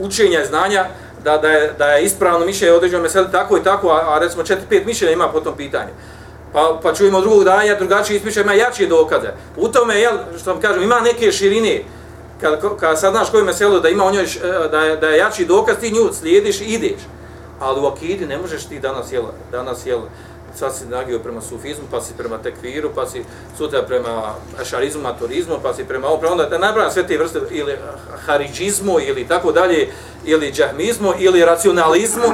učenja i znanja da, da, je, da je ispravno mišljenje određeno meseli tako i tako, a, a recimo četiri, pet mišljenja ima po tom pitanju. Pa, pa čujemo drugog daja, drugačiji ispiče, ima jačije dokaze. U tome, jel, što vam kažem, ima neke širine, kad, kad sad znaš meselu da ima o njoj, e, da je, da je jači dokaz, ti nju slijediš i ideš ali u akidi ne možeš ti danas jel, danas jel, sad si nagio prema sufizmu, pa si prema tekviru, pa si sutra prema ašarizmu, maturizmu, pa si prema ovom, onda da nabrajam sve te vrste, ili haridžizmu, ili tako dalje, ili džahmizmu, ili racionalizmu,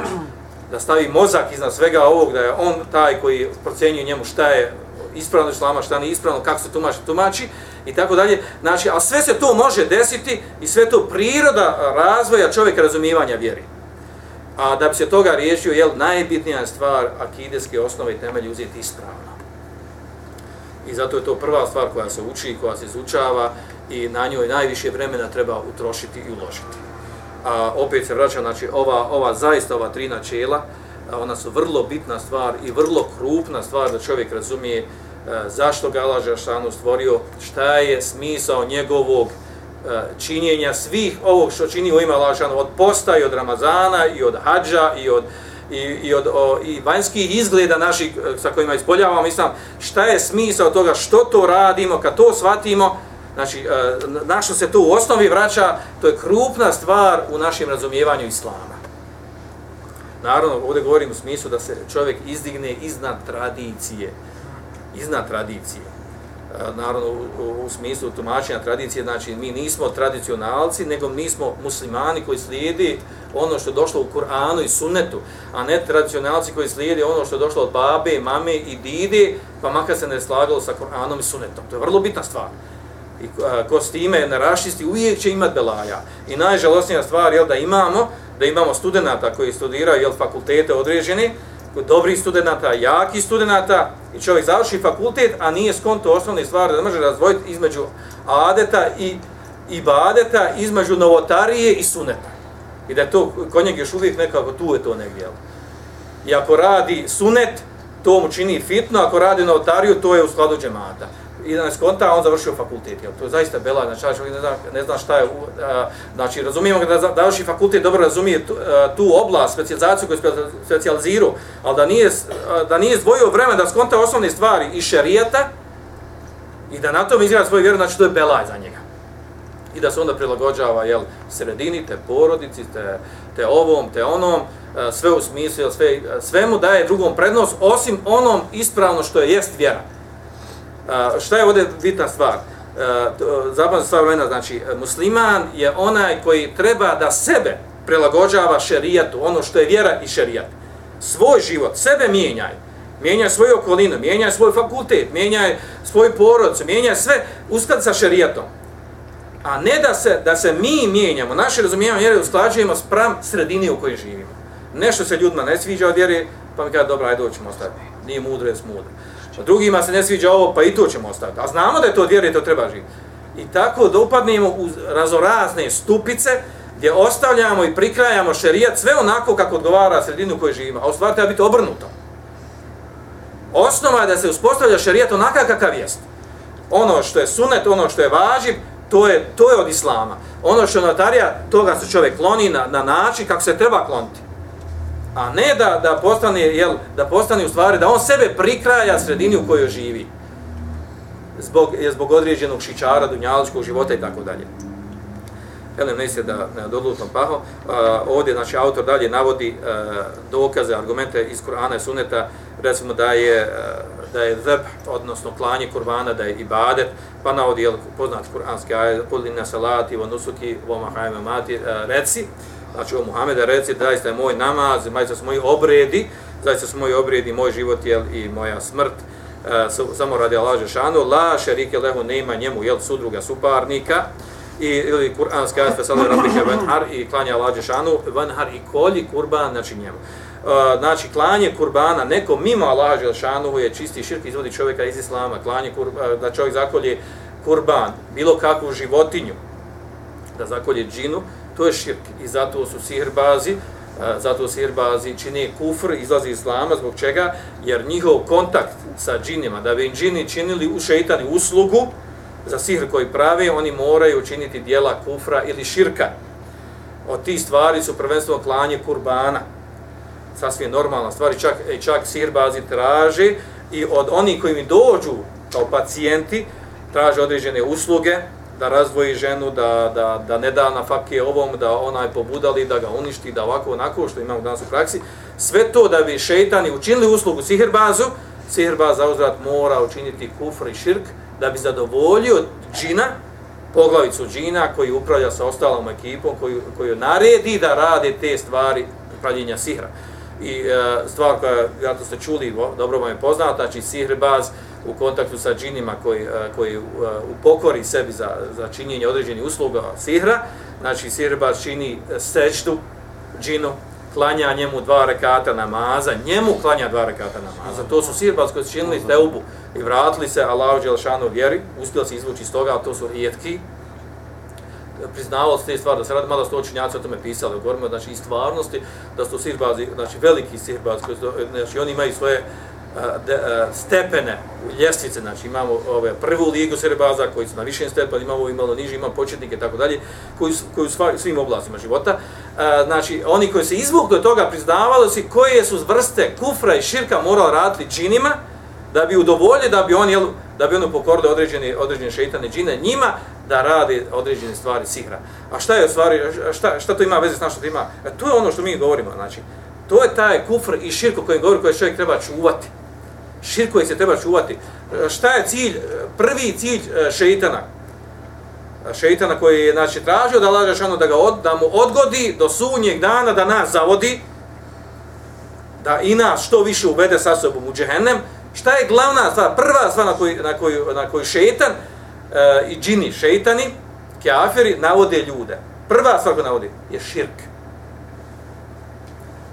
da stavi mozak iznad svega ovog, da je on taj koji procenjuje njemu šta je ispravno islama, šta nije ispravno, kako se tumači, tumači, i tako dalje. Znači, a sve se to može desiti i sve to priroda razvoja čovjeka razumijevanja vjeri. A da bi se toga riješio, je najbitnija stvar akideske osnove i temelje uzeti ispravno. I zato je to prva stvar koja se uči, koja se izučava i na njoj najviše vremena treba utrošiti i uložiti. A opet se vraća, znači, ova, ova zaista ova tri načela, ona su vrlo bitna stvar i vrlo krupna stvar da čovjek razumije e, zašto ga Allah Žešanu stvorio, šta je smisao njegovog E, činjenja svih ovog što čini u ime Allahšanu, od posta i od Ramazana i od hađa i od, i, i od o, i vanjskih izgleda naših e, sa kojima ispoljavamo islam, šta je smisao toga, što to radimo, kad to shvatimo, znači, e, na što se to u osnovi vraća, to je krupna stvar u našem razumijevanju islama. Naravno, ovdje govorim u smislu da se čovjek izdigne iznad tradicije, iznad tradicije naravno u, u smislu tumačenja tradicije, znači mi nismo tradicionalci, nego mi smo muslimani koji slijedi ono što je došlo u Kur'anu i sunnetu, a ne tradicionalci koji slijedi ono što je došlo od babe, mame i dide, pa makar se ne slagalo sa Kur'anom i sunnetom. To je vrlo bitna stvar. I ko s time ne rašisti, uvijek će imati belaja. I najžalostnija stvar je da imamo, da imamo studenta koji studiraju jel, fakultete određene, dobrih studenta, jaki studenta i čovjek završi fakultet, a nije skonto osnovne stvari da može razvojiti između adeta i ibadeta, između novotarije i suneta. I da to kod njeg još uvijek nekako tu je to negdje. I ako radi sunet, to mu čini fitno, ako radi novotariju, to je u skladu džemata i da ne skonta, on završio fakultet. Jel? To je zaista bela, znači čovjek ne zna, ne zna šta je, a, znači razumijemo da završi fakultet, dobro razumije tu, a, tu oblast, specializaciju koju je specializiru, ali da nije, a, da nije izdvojio vreme da skonta osnovne stvari i šerijeta i da na tom izgleda svoju vjeru, znači to je bela za njega. I da se onda prilagođava jel, sredini, te porodici, te, te ovom, te onom, sve u smislu, sve, sve mu daje drugom prednost, osim onom ispravno što je jest vjera šta je ovdje bitna stvar? Zabavna stvar vremena, znači, musliman je onaj koji treba da sebe prilagođava šerijatu, ono što je vjera i šerijat. Svoj život, sebe mijenjaj. Mijenjaj svoju okolinu, mijenjaj svoj fakultet, mijenjaj svoj porod, mijenjaj sve usklad sa šerijatom. A ne da se, da se mi mijenjamo, naše razumijevanje vjere usklađujemo sprem sredini u kojoj živimo. Nešto se ljudima ne sviđa od vjere, pa mi kada dobro, ajde, doćemo ostaviti. Nije mudro, je mudro. A drugima se ne sviđa ovo, pa i to ćemo ostaviti. A znamo da je to od vjere, to treba živjeti. I tako da upadnemo u razorazne stupice gdje ostavljamo i prikrajamo šerijat sve onako kako odgovara sredinu koju živimo. A u stvari treba biti obrnuto. Osnova je da se uspostavlja šerijat onakav kakav jest. Ono što je sunet, ono što je važib, to je, to je od islama. Ono što je notarija, toga se čovjek kloni na, na način kako se treba kloniti a ne da da postane jel da postane u stvari da on sebe prikraja sredini u kojoj živi zbog je zbog određenog šičara dunjaličkog života i tako dalje. Elem ne se da ne paho. Uh, ovdje znači autor dalje navodi uh, dokaze, argumente iz Kur'ana i Suneta, recimo da je uh, da je zeb, odnosno klanje kurbana, da je ibadet, pa navodi jel, poznat kuranski ajet, kulina salati, wa nusuki, wa mahajme mati, uh, e, reci, znači o Muhameda reci da je moj namaz, zaista su moji obredi, zaista su moji obredi, moj život jel, i moja smrt, uh, samo radi Allah Žešanu, la šerike lehu nema njemu jel, sudruga suparnika, i ili kuranski ajet fesale rabike venhar i klanja Allah Žešanu, vanhar i kolji kurban, znači njemu. E, znači, klanje kurbana, neko mimo Allah Žešanu je čisti širk, izvodi čovjeka iz Islama, klanje kurba, e, da čovjek zakolje kurban, bilo kakvu životinju, da zakolje džinu, to je širk i zato su sihrbazi, zato sihrbazi čini kufr, izlazi iz islama, zbog čega? Jer njihov kontakt sa džinima, da bi im džini činili u šeitani uslugu za sihr koji prave, oni moraju učiniti dijela kufra ili širka. Od tih stvari su prvenstveno klanje kurbana, sasvim normalna stvari, čak, čak sihrbazi traže i od onih koji mi dođu kao pacijenti, traže određene usluge, da razvoji ženu, da, da, da ne da na fakije ovom, da onaj pobudali, da ga uništi, da ovako, onako, što imamo danas u praksi. Sve to da bi šeitani učinili uslugu sihirbazu, sihirbaz za uzrat mora učiniti kufr i širk, da bi zadovoljio džina, poglavicu džina koji upravlja sa ostalom ekipom, koji, koji naredi da rade te stvari pravljenja sihra. I e, stvar koja, ja to ste čuli, dobro vam je poznata, znači sihrbaz, u kontaktu sa džinima koji, koji u pokori sebi za, za činjenje određenih usluga sihra, znači sihrbac čini sečtu džinu, klanja njemu dva rekata namaza, njemu klanja dva rekata namaza. To su sihrbac koji su činili teubu i vratili se Allahu Đelšanu vjeri, uspjeli se izvući iz toga, to su rijetki, priznavali se te stvari, da se radi malo sto učinjaci o tome pisali, govorimo znači i stvarnosti, da su sihrbazi, znači veliki sihrbazi, znači oni imaju svoje de, stepene ljestvice, znači imamo ove prvu ligu serbaza koji su na višem stepenu, imamo i malo niži, imamo početnike i tako dalje, koji su, koji su svim oblastima života. Znači, oni koji se izvukli do toga priznavali su koje su vrste kufra i širka morali raditi džinima, da bi udovolje, da bi oni, da bi oni pokorili određene, određene šeitane džine njima, da rade određene stvari sihra. A šta je stvari, šta, šta to ima veze s našom ima? E, to je ono što mi govorimo, znači, to je taj kufr i širko koji govori koji čovjek treba čuvati širk koji se treba čuvati. E, šta je cilj, e, prvi cilj e, šeitana? Šeitana koji je znači, tražio da laže šano da, ga od, da mu odgodi do sunnjeg dana da nas zavodi, da i nas što više uvede sa sobom u džehennem. Šta je glavna stvar, prva stvar na koju, na koju, na koju šeitan e, i džini, šeitani, keafiri, navode ljude. Prva stvar koju navodi je širk.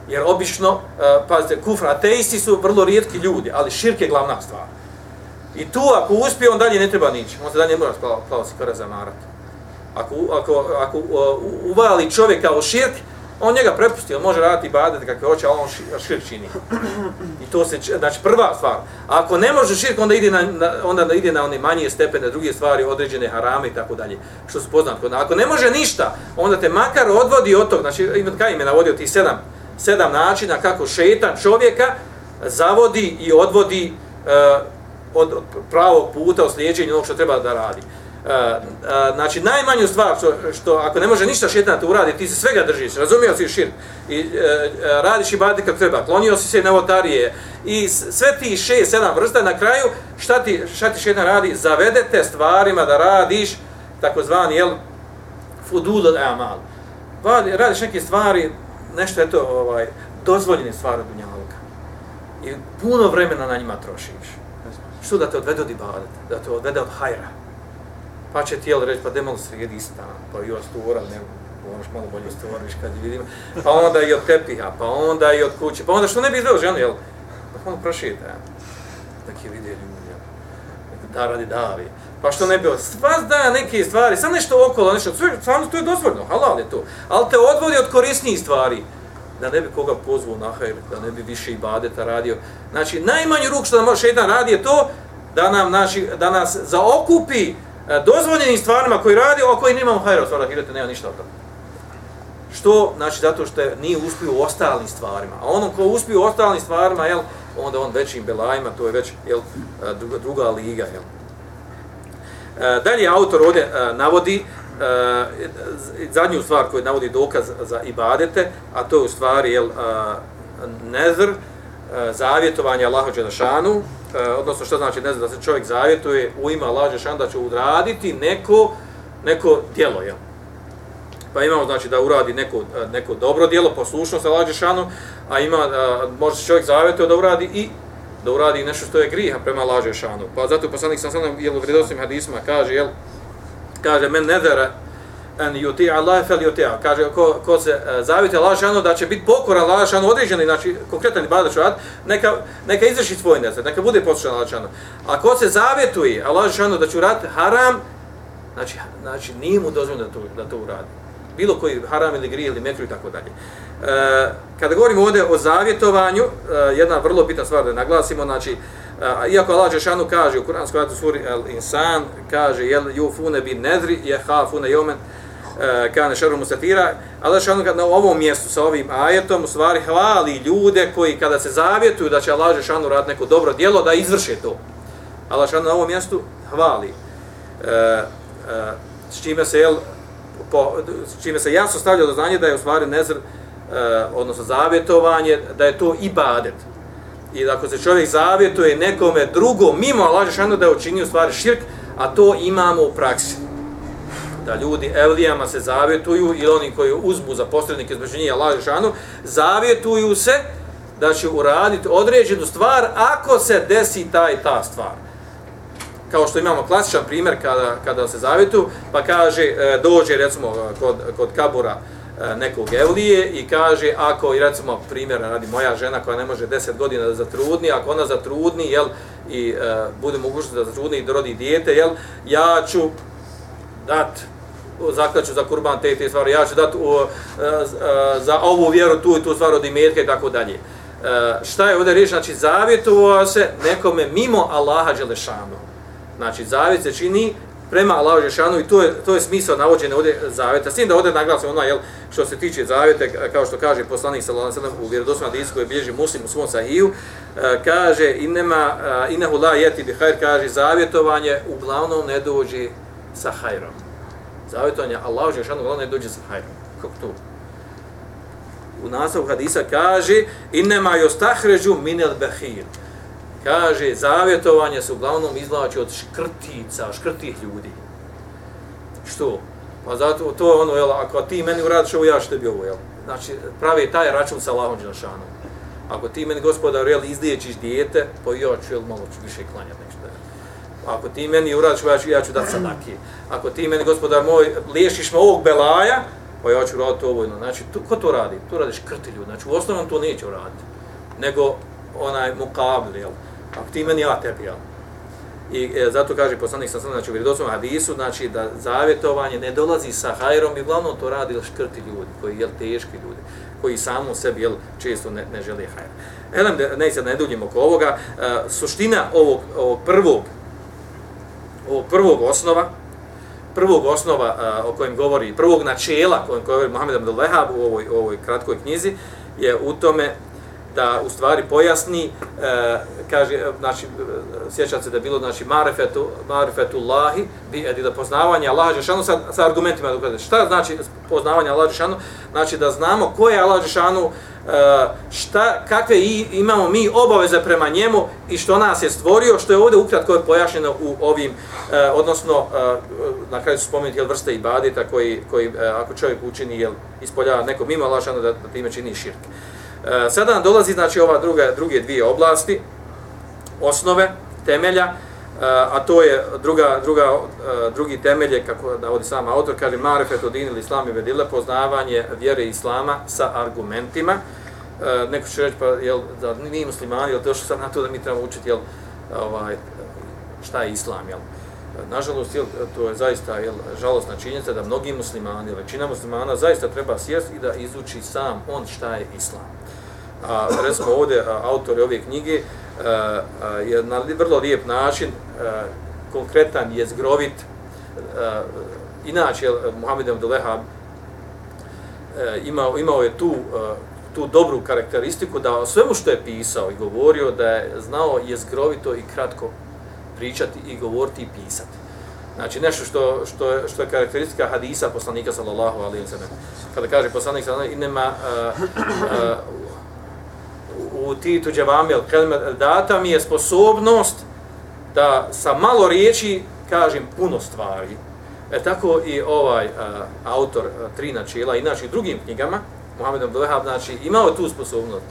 Jer obično, e, pazite, kufra, ateisti su vrlo rijetki ljudi, ali širk je glavna stvar. I tu ako uspije, on dalje ne treba nići. On se dalje ne mora splavati kore za marat. Ako, ako, ako e, uvali čovjeka u širk, On njega prepusti, on može raditi badet kakve hoće, ali on širk čini. I to se, znači prva stvar. Ako ne može širk, onda ide na, na, onda ide na one manje stepene, druge stvari, određene harame i tako dalje, što su poznat. Ako ne može ništa, onda te makar odvodi od tog, znači Ibn Kajim je navodio ti sedam, sedam načina kako šetan čovjeka zavodi i odvodi uh, od pravog puta, u slijedženja onog što treba da radi. Uh, uh, znači, najmanju stvar, što, što ako ne može ništa šetan te uradi, ti se svega držiš, razumio si šir, i uh, radiš i badi kako treba, klonio si se nevotarije i sve ti šest, sedam vrsta, na kraju, šta ti, šta ti šetan radi? Zavedete stvarima da radiš, takozvani, jel, fudul al amal. Radiš neke stvari, nešto je to, ovaj, dozvoljene stvari od dunjalka. I puno vremena na njima trošiš. Što da te odvede od ibadeta, da te odvede od hajra. Pa će tijelo reći, pa demon sredi stan, pa i od ne moraš malo bolje stvoriš kad vidim. Pa onda i od tepiha, pa onda i od kuće, pa onda što ne bi izveo ženu, jel? Pa ono prošita, ja. Nek je vide ljudi, jel? Da radi davi. Pa što ne bi, sva da neke stvari, sad nešto okolo, nešto, sve, to je dozvoljno, halal je to. Ali te odvodi od korisnijih stvari da ne bi koga pozvao na hajr, da ne bi više ibadeta radio. Znači, najmanji ruk što nam može šeitan radi je to da, nam, znači, da nas zaokupi e, dozvoljenim stvarima koji radi, a koji nemamo hajra od stvarima, nema ništa od toga. Što? Znači, zato što je nije uspio u ostalim stvarima. A ono ko uspio u ostalim stvarima, jel, onda on većim belajima, to je već jel, e, druga, druga liga. Jel. E, dalje autor ovdje e, navodi e, zadnju stvar koju navodi dokaz za ibadete, a to je u stvari jel, nezr, zavjetovanje Allahu Đelešanu, odnosno što znači nezr, da se čovjek zavjetuje u ima Allahu Đelešanu da će uraditi neko, neko djelo. Jel. Pa imamo znači da uradi neko, neko dobro djelo, poslušnost Allahu Đelešanu, a ima, može se čovjek zavjetuje da uradi i da uradi nešto što je griha prema laže šanu. Pa zato poslanik sam sam jel, u vredosnim hadisma kaže, jel, kaže men nedera en yuti Allah fel yuti. Kaže ko, ko se uh, zavite Allah šanu da će biti pokoran Allah šanu određeni znači konkretan ibadet rad neka neka izvrši svoj nezar neka bude poslušan Allah šanu. A ko se zavjetuje Allah šanu da će uraditi haram znači znači nije mu dozvoljeno da to da to uradi bilo koji haram ili grije ili mekru i tako dalje. E, kada govorimo ovdje o zavjetovanju, e, jedna vrlo bitna stvar da naglasimo, znači, Uh, iako Allah Žešanu kaže u Kur'anskoj ajatu suri El Insan, kaže jel yufune bi nedri je hafune jomen uh, kane šeru musafira, Allah Žešanu na ovom mjestu sa ovim ajetom u stvari hvali ljude koji kada se zavjetuju da će Allah Žešanu raditi neko dobro djelo, da izvrše to. Allah Žešanu na ovom mjestu hvali. Uh, e, s čime se jel, po, čime se jasno stavlja do znanja da je u stvari nezr, e, eh, odnosno zavjetovanje, da je to ibadet i da ako se čovjek zavjetuje nekome drugom mimo Allah Žešanu da je učinio stvari širk, a to imamo u praksi. Da ljudi evlijama se zavjetuju ili oni koji uzbu za posrednike između njih Allah Žešanu, zavjetuju se da će uraditi određenu stvar ako se desi taj ta stvar. Kao što imamo klasičan primjer kada, kada se zavitu, pa kaže, e, dođe recimo kod, kod kabura, e, nekog evlije i kaže ako i recimo primjer radi moja žena koja ne može 10 godina da zatrudni ako ona zatrudni jel i e, bude mogućnost da zatrudni i da rodi dijete jel ja ću dat zaklaću za kurban te te stvari ja ću dat u, e, e, za ovu vjeru tu i tu stvar od imetka i tako dalje e, šta je ovdje riječ znači zavjetovao se nekome mimo Allaha Đelešanu znači zavjet se čini prema Allahu Žešanu i to je, to je smisao navođene ovdje zavjeta. S tim da ovdje naglasim ono, jel, što se tiče zavjete, kao što kaže poslanik sallallahu alejhi u vjerodostojnom hadisu koji bilježi Muslim u svom sahiju, e, kaže inema e, inahu la yati bi khair kaže zavjetovanje uglavnom ne dođe sa hajrom. Zavjetovanje Allahu Žešanu uglavnom ne dođe sa hajrom. Kako to? U nastavu hadisa kaže inema yustahreju min al-bakhil kaže, zavjetovanje se uglavnom izvlači od škrtica, škrtih ljudi. Što? Pa zato, to je ono, jel, ako ti meni uradiš ovo, ja što tebi ovo, jel? Znači, pravi taj račun sa Allahom Đelšanom. Ako ti meni, gospodar, jel, izliječiš dijete, pa ja ću, jel, malo ću više klanjati nešto. Ako ti meni uradiš ovo, ja ću, ja ću dati sadake. Ako ti meni, gospodar moj, liješiš me ovog belaja, pa ja ću raditi ovo, znači, tu, ko to radi? To radiš krti ljudi, znači, u osnovnom to neće uraditi. Nego, onaj mukabil, jel? Ako ti meni, ja tebi, jel? I e, zato kaže poslanik sa znači u vjerodostojnom hadisu, znači da zavjetovanje ne dolazi sa hajrom i uglavnom to radi škrti ljudi, koji je teški ljudi, koji samo sebi jel, često ne, ne žele hajr. Elem, ne sad ne duljimo oko ovoga, e, suština ovog, ovog prvog ovog prvog osnova, prvog osnova a, o kojem govori, prvog načela kojem govori Muhammed Abdel Wahab u ovoj, u ovoj kratkoj knjizi, je u tome da u stvari pojasni, e, kaže, e, znači, e, sjećate se da je bilo, znači, marifetu, marifetu Allahi, bi edi da poznavanje Allaha Žešanu sa, sa argumentima. Šta znači poznavanje Allaha Žešanu? Znači da znamo ko je Allah Žešanu, e, šta, kakve i, imamo mi obaveze prema njemu i što nas je stvorio, što je ovdje ukratko je pojašnjeno u ovim, e, odnosno, e, na kraju su spomenuti jel, vrste ibadita koji, koji e, ako čovjek učini, jel, ispoljava neko mimo Allah Žešanu da, da time čini širk. E, sada nam dolazi znači ova druga druge dvije oblasti osnove temelja e, a to je druga druga e, drugi temelje kako da vodi sam autor kaže marifet od din islam i vedile poznavanje vjere islama sa argumentima. Neko će reći pa jel da mi muslimani jel došli sad na to da mi trebamo učiti jel ovaj šta je islam jel. Nažalost jel to je zaista jel žalostna činjenica da mnogi muslimani većina muslimana zaista treba sjesti i da izuči sam on šta je islam a recimo ovdje autor ove knjige a, a, je na vrlo lijep način a, konkretan je zgrovit a, inače Muhammed Abdullahab imao, imao je tu a, tu dobru karakteristiku da o svemu što je pisao i govorio da je znao je zgrovito i kratko pričati i govoriti i pisati. Znači nešto što što je što je karakteristika hadisa poslanika sallallahu alaihi ve sellem. Kada kaže poslanik sallallahu alaihi ve sellem u Titu Džavamil data mi je sposobnost da sa malo riječi kažem puno stvari. E tako i ovaj a, autor a, tri načela, i našim drugim knjigama, Muhammed Abdelhab, znači imao tu sposobnost.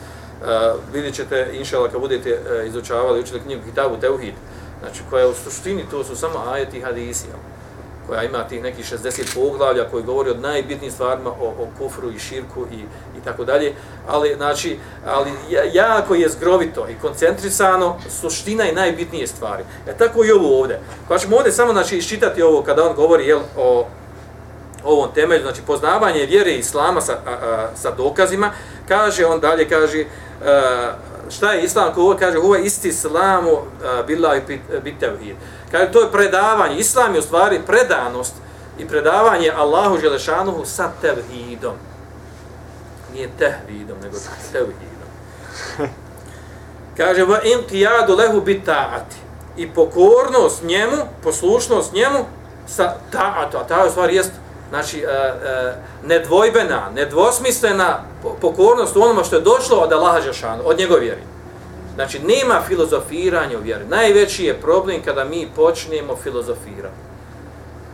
A, vidjet ćete, inšala, kad budete a, izučavali, učili knjigu Kitabu Teuhid, znači koja je u suštini to su samo ajeti i hadisi. Jel? Koja ima tih nekih 60 poglavlja koji govori o najbitnijim stvarima o, o kufru i širku i, i tako dalje, ali, znači, ali jako je zgrovito i koncentrisano suština i najbitnije stvari. E tako i ovo ovdje. Pa ćemo ovdje samo znači, iščitati ovo kada on govori jel, o ovom temelju, znači poznavanje vjere islama sa, a, a, sa dokazima, kaže on dalje, kaže, a, šta je islam, ko kaže, ovo je isti islamu bila i Bit Kaže, to je predavanje, islam je u stvari predanost i predavanje Allahu Želešanuhu sa tevhidom. Nije tevhidom, nego tevhidom. Kaže, va in qiyadu lehu bita'ati. I pokornost njemu, poslušnost njemu sa ta'atu. A ta je u stvari jest znači, e, e, nedvojbena, nedvosmislena pokornost u onoma što je došlo od Allaha Žešanu, od njegove vjerine. Znači, nema filozofiranja u vjeri. Najveći je problem kada mi počnemo filozofirati.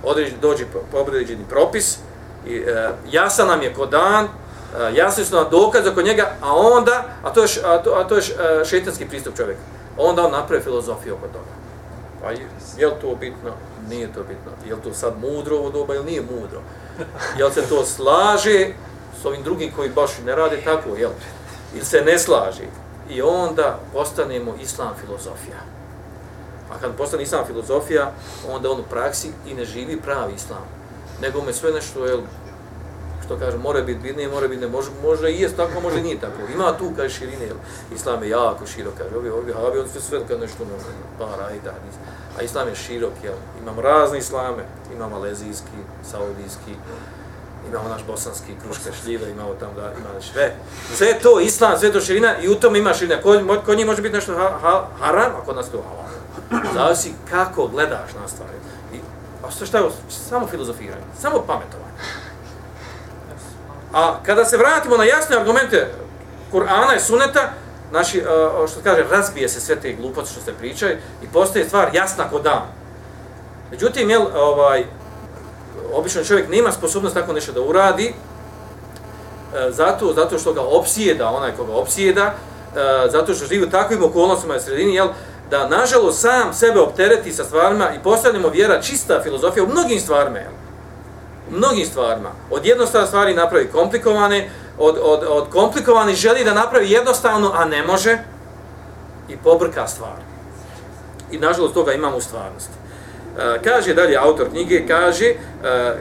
Određen, dođi pobređeni propis, i, e, jasan nam je ko dan, e, jasni su nam dokaz oko njega, a onda, a to je, a to, a to je e, šetanski pristup čovjeka, onda on napravi filozofiju oko toga. Pa je, je li to bitno? Nije to bitno. Je li to sad mudro ovo doba ili nije mudro? Je li se to slaže s ovim drugim koji baš ne rade tako, jel? Ili se ne slaže? I onda postanemo islam filozofija. A kad postane islam filozofija, onda on u praksi i ne živi pravi islam. Nego me sve nešto, jel, što kaže, mora biti bitnije, mora biti ne, može, može i jest tako, može nije tako. Ima tu, kaže, širine, jel, islam je jako širok, kaže, ovi, ovi, ovi, on sve sve kad nešto, no, para, i da, a islam je širok, jel, imamo razne islame, imamo lezijski, saudijski, imamo naš bosanski, kruške šljive, imamo tamo da ima e, sve. Sve to islam, sve to širina i u tom ima širina. Kod, kod njih može biti nešto ha, ha, haram, a kod nas to halal. Zavisi kako gledaš na stvari. I, a što šta je Samo filozofiranje, samo pametovanje. A kada se vratimo na jasne argumente Kur'ana i Suneta, znači, što kaže, razbije se sve te gluposti što se pričaju i postaje stvar jasna kod dan. Međutim, jel, ovaj, obično čovjek nema sposobnost tako nešto da uradi, e, zato, zato što ga opsijeda, onaj koga opsijeda, e, zato što živi u takvim okolnostima i sredini, jel, da nažalost sam sebe optereti sa stvarima i postanemo vjera čista filozofija u mnogim stvarima. Jel. U mnogim stvarima. Od jednostavne stvari napravi komplikovane, od, od, od komplikovane želi da napravi jednostavno, a ne može, i pobrka stvari. I nažalost toga imamo u stvarnosti. Kaže dalje autor knjige, kaže,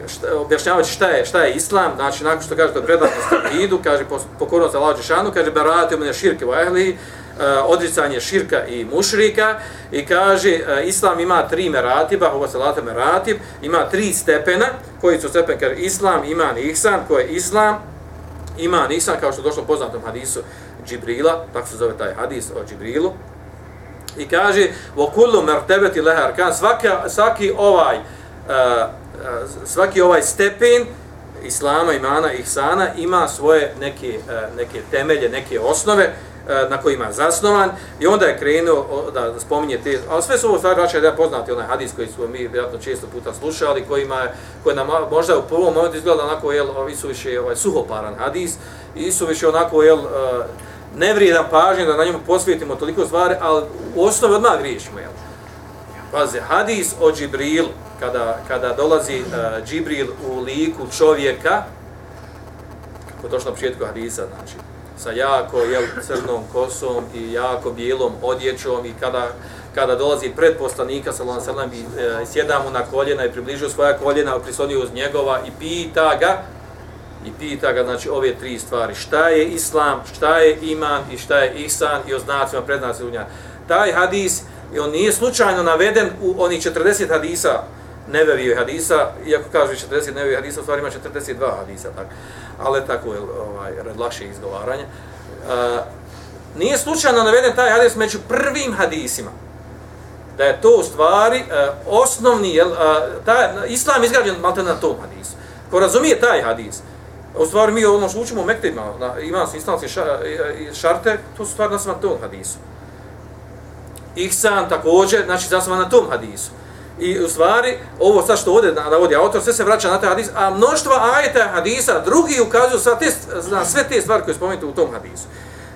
šta, objašnjavajući šta je, šta je islam, znači nakon što kaže to predatnost idu, kaže pokornost Allah Đešanu, kaže berate mene širke u ehli, odricanje širka i mušrika i kaže islam ima tri meratiba, ovo se lata meratib, ima tri stepena, koji su stepen, kaže islam, iman i ihsan, koji je islam, iman i ihsan, kao što je došlo poznatom hadisu Džibrila, tako se zove taj hadis o Džibrilu, I kaže, vo kullu mertebeti leha arkan, svaka, svaki ovaj, uh, svaki ovaj stepen islama, imana, ihsana ima svoje neke, uh, neke temelje, neke osnove na kojima je zasnovan. I onda je krenuo da, spominje te, ali sve su ovo stvari vraćaju da je poznati onaj hadis koji smo mi vjerojatno često puta slušali, kojima je, koji nam možda u prvom momentu izgleda onako, jel, ovi su više ovaj, suhoparan hadis i su više onako, jel, uh, nevrijedan pažnje da na njemu posvijetimo toliko stvari, ali u osnovi odmah griješimo, jel? Pazi, hadis o Džibrilu, kada, kada dolazi uh, Džibril u liku čovjeka, kako je došlo na početku hadisa, znači, sa jako jel, crnom kosom i jako bijelom odjećom i kada, kada dolazi pred poslanika, sallam, sallam, i e, sjeda mu na koljena i približio svoja koljena, prisonio uz njegova i pita ga, i pita ga, znači, ove tri stvari. Šta je islam, šta je iman i šta je ihsan i o znacima prednaci. Taj hadis, i on nije slučajno naveden u onih 40 hadisa, nevevijoj hadisa, iako kaže 40 nevevijoj hadisa, u stvari ima 42 hadisa, tak. ali tako je ovaj, lakše izgovaranje. Uh, nije slučajno naveden taj hadis među prvim hadisima. Da je to u stvari uh, osnovni, jel, uh, taj, islam izgrađen malte na tom hadisu. Ko razumije taj hadis, U stvari mi ono što učimo u Mektebima, na imam islamske instanci šarte, to su stvari nasama na tom hadisu. Ihsan također, znači zasnovan na tom hadisu. I u stvari, ovo sad što ovdje navodi autor, sve se vraća na taj hadis, a mnoštva ajeta hadisa, drugi ukazuju sa te, na sve te stvari koje spomenuti u tom hadisu.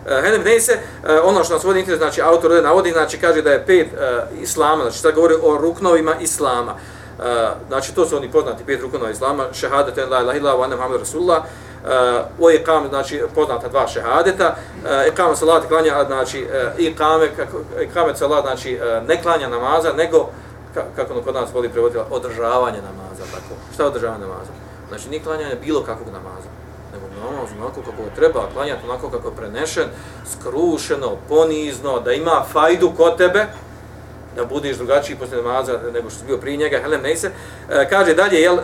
Uh, Henem uh, ono što nas vodi interes, znači autor ovdje navodi, znači kaže da je pet uh, islama, znači sad govori o ruknovima islama. Uh, znači to su oni poznati pet rukuna islama, šehadet en la ilaha illa wa anna rasulullah. Uh, o ikam, znači poznata dva šehadeta, uh, iqam salat klanja znači e, uh, ikame kako salat znači uh, ne klanja namaza nego kako ono kod nas voli prevoditi održavanje namaza tako. Šta je održavanje namaza? Znači nije klanjanje bilo kakvog namaza nego namaz onako kako treba klanjati, onako kako je prenešen, skrušeno, ponizno, da ima fajdu kod tebe, da budeš drugačiji posle namaza nego što si bio prije njega, Helem Neise, e, kaže dalje, jel, e,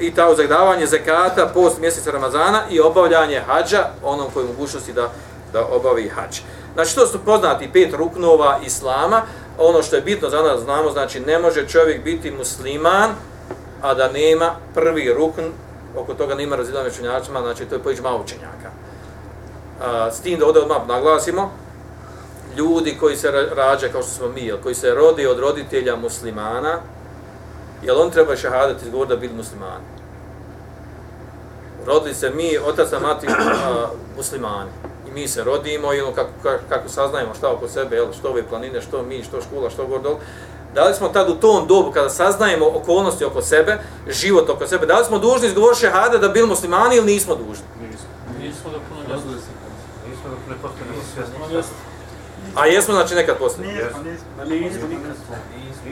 i ta uzagdavanje zekata post mjeseca Ramazana i obavljanje hađa onom koji mogućnosti da, da obavi hađ. Znači, to su poznati pet ruknova Islama, ono što je bitno za nas znamo, znači, ne može čovjek biti musliman, a da nema prvi rukn, oko toga nema razidanje učenjacima, znači, to je pojić malo učenjaka. A, s tim da ovdje odmah naglasimo, ljudi koji se rađa kao što smo mi, koji se rodi od roditelja muslimana, jel on treba šahadat izgovor da biti muslimani? Rodili se mi, otac na mati, a, muslimani. I mi se rodimo i ono kako, kako saznajemo šta oko sebe, jel, što ove planine, što mi, što škola, što gor dol. Da li smo tad u tom dobu, kada saznajemo okolnosti oko sebe, život oko sebe, da li smo dužni izgovor šehada da bili muslimani ili nismo dužni? Nismo. Nismo da puno Nismo da ne postavimo svjesno. A jesmo znači nekad poslije? Nismo, nismo, nikad.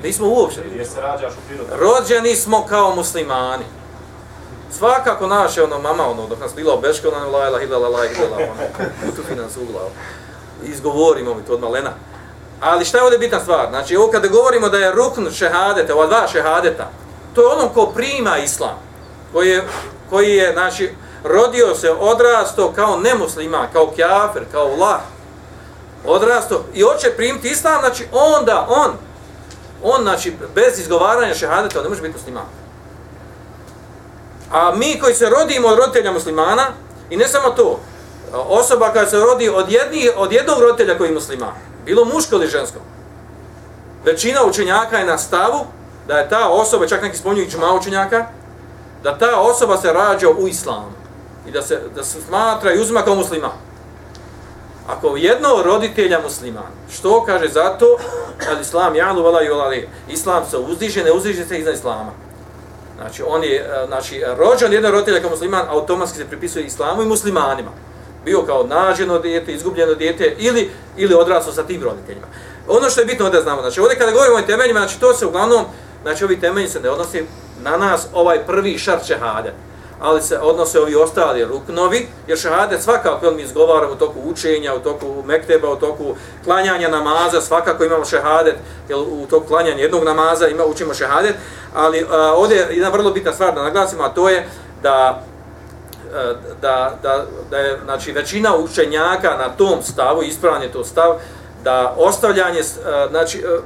Nismo uopšte. Jer se rađaš u prirodu. Rođeni smo kao muslimani. Svakako naše ono mama ono dok nas bila obeška ona la ilaha illa la ilaha illa ono tu finans u glavu. Izgovorimo mi to od malena. Ali šta je ovdje bitna stvar? Znači, ovo kada govorimo da je rukn šehadeta, ova dva šehadeta, to je ono ko prima islam, koji je, koji je znači, rodio se, odrasto kao nemuslima, kao kjafir, kao lah, odrasto i hoće primiti islam, znači onda on, on znači bez izgovaranja šehadeta, on ne može biti musliman. A mi koji se rodimo od roditelja muslimana, i ne samo to, osoba koja se rodi od, jedni, od jednog roditelja koji je musliman, bilo muško ili žensko, većina učenjaka je na stavu da je ta osoba, čak neki spominju i džma učenjaka, da ta osoba se rađa u islamu i da se, da se smatra i uzima kao musliman. Ako jedno roditelja musliman, što kaže zato, al islam jalu vala i islam se uzdiže, ne uzdiže se iznad islama. Znači, on je, e, znači, rođen jedan roditelja kao musliman, automatski se pripisuje islamu i muslimanima. Bio kao nađeno dijete, izgubljeno dijete ili, ili odraslo sa tim roditeljima. Ono što je bitno da znamo, znači ovdje kada govorimo o temeljima, znači to se uglavnom, znači ovi temelji se ne odnosi na nas ovaj prvi šart šehade, ali se odnose ovi ostali ruknovi, jer šehadet svakako mi izgovaramo u toku učenja, u toku mekteba, u toku klanjanja namaza, svakako imamo šehadet, jer u toku klanjanja jednog namaza ima, učimo šehadet, ali a, ovdje je jedna vrlo bitna stvar da naglasimo, a to je da e, da, da, da je znači, većina učenjaka na tom stavu, ispravan je to stav, da ostavljanje, e, znači, e,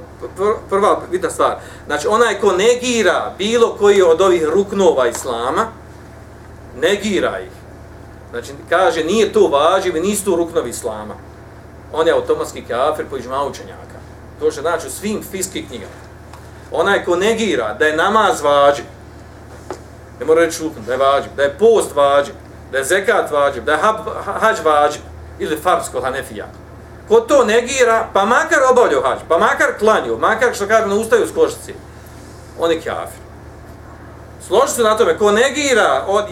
prva bitna stvar, znači onaj ko negira bilo koji od ovih ruknova Islama, negira ih. Znači, kaže, nije to važiv, nisu to ruknovi Islama. On je automatski kafir po ižma učenjaka. To što znači u svim fiskih knjigama. Onaj ko negira da je namaz važiv, ne mora reći rukn, da je važiv, da je post važiv, da je zekat važiv, da je hađ važiv, ili farsko hanefija. Ko to negira, pa makar obavljaju hađ, pa makar klanju, makar što kaže, ne ustaju s košici, on je kafir. Složi se na tome, ko negira od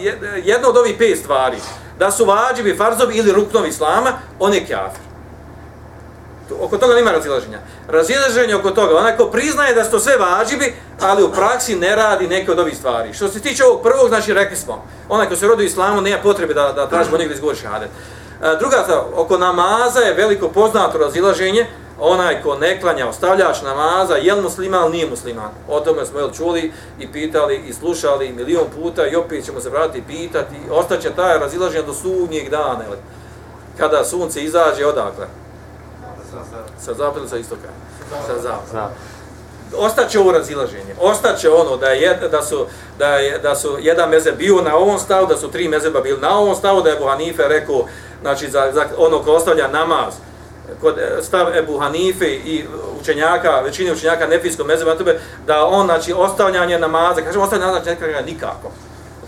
jedno od ovih pet stvari, da su vađivi, farzovi ili ruknovi islama, on je kafir. Oko toga nema razilaženja. Razilaženje oko toga, onaj ko priznaje da su to sve vađivi, ali u praksi ne radi neke od ovih stvari. Što se tiče ovog prvog, znači rekli smo, onaj ko se rodi u islamu, nema potrebe da, da tražimo negdje da izgovori šahadet. E, druga stvar, oko namaza je veliko poznato razilaženje, onaj ko ne klanja, ostavljač namaza, je li musliman ili nije musliman? O tome smo jel, čuli i pitali i slušali milion puta i opet ćemo se vratiti i pitati. Ostaće taj razilaženje do sudnjeg dana, jel? kada sunce izađe odakle? Sa zapada sa istoka? Sa zapada. Ostaće ovo razilaženje. Ostaće ono da je da su da je da su jedan mezeb bio na ovom stavu, da su tri mezeba bili na ovom stavu, da je Abu Hanife rekao znači za, za ono ko ostavlja namaz kod e, stav Ebu Hanife i učenjaka, većine učenjaka nefijskog mezeba, tebe, da on, znači, ostavljanje namaza, kažemo ostavljanje namaza, znači, ne nikako.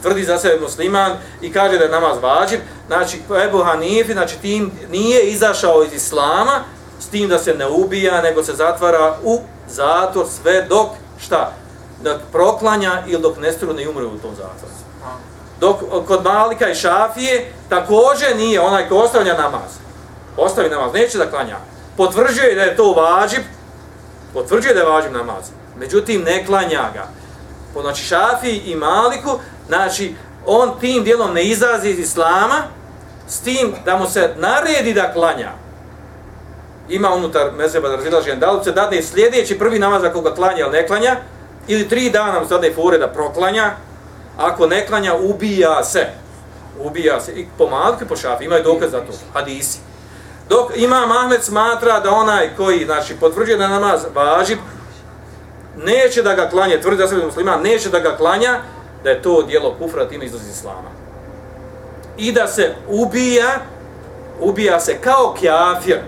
Tvrdi za sebe musliman i kaže da je namaz vađiv, znači, Ebu Hanife, znači, tim nije izašao iz islama, s tim da se ne ubija, nego se zatvara u zatvor sve dok, šta, dok proklanja ili dok nestrudno umre u tom zatvoru. Dok kod Malika i Šafije također nije onaj ko ostavlja namaz ostavi namaz, neće da klanja. Potvrđuje da je to vađib, potvrđuje da je vađib namaz, međutim ne klanja ga. Po znači Šafi i Maliku, znači on tim dijelom ne izlazi iz Islama, s tim da mu se naredi da klanja. Ima unutar mezeba da razilaženje, da li se dade sljedeći prvi namaz ako ga klanja ili ne klanja, ili tri dana mu se dade fore da proklanja, ako ne klanja, ubija se. Ubija se. I po Maliku i po Šafi imaju dokaz za to. Hadisi. Dok Imam Ahmed smatra da onaj koji znači potvrđuje da namaz važi, neće da ga klanja, tvrdi da se musliman, neće da ga klanja, da je to dijelo kufra, time izlazi islama. I da se ubija, ubija se kao kjafir,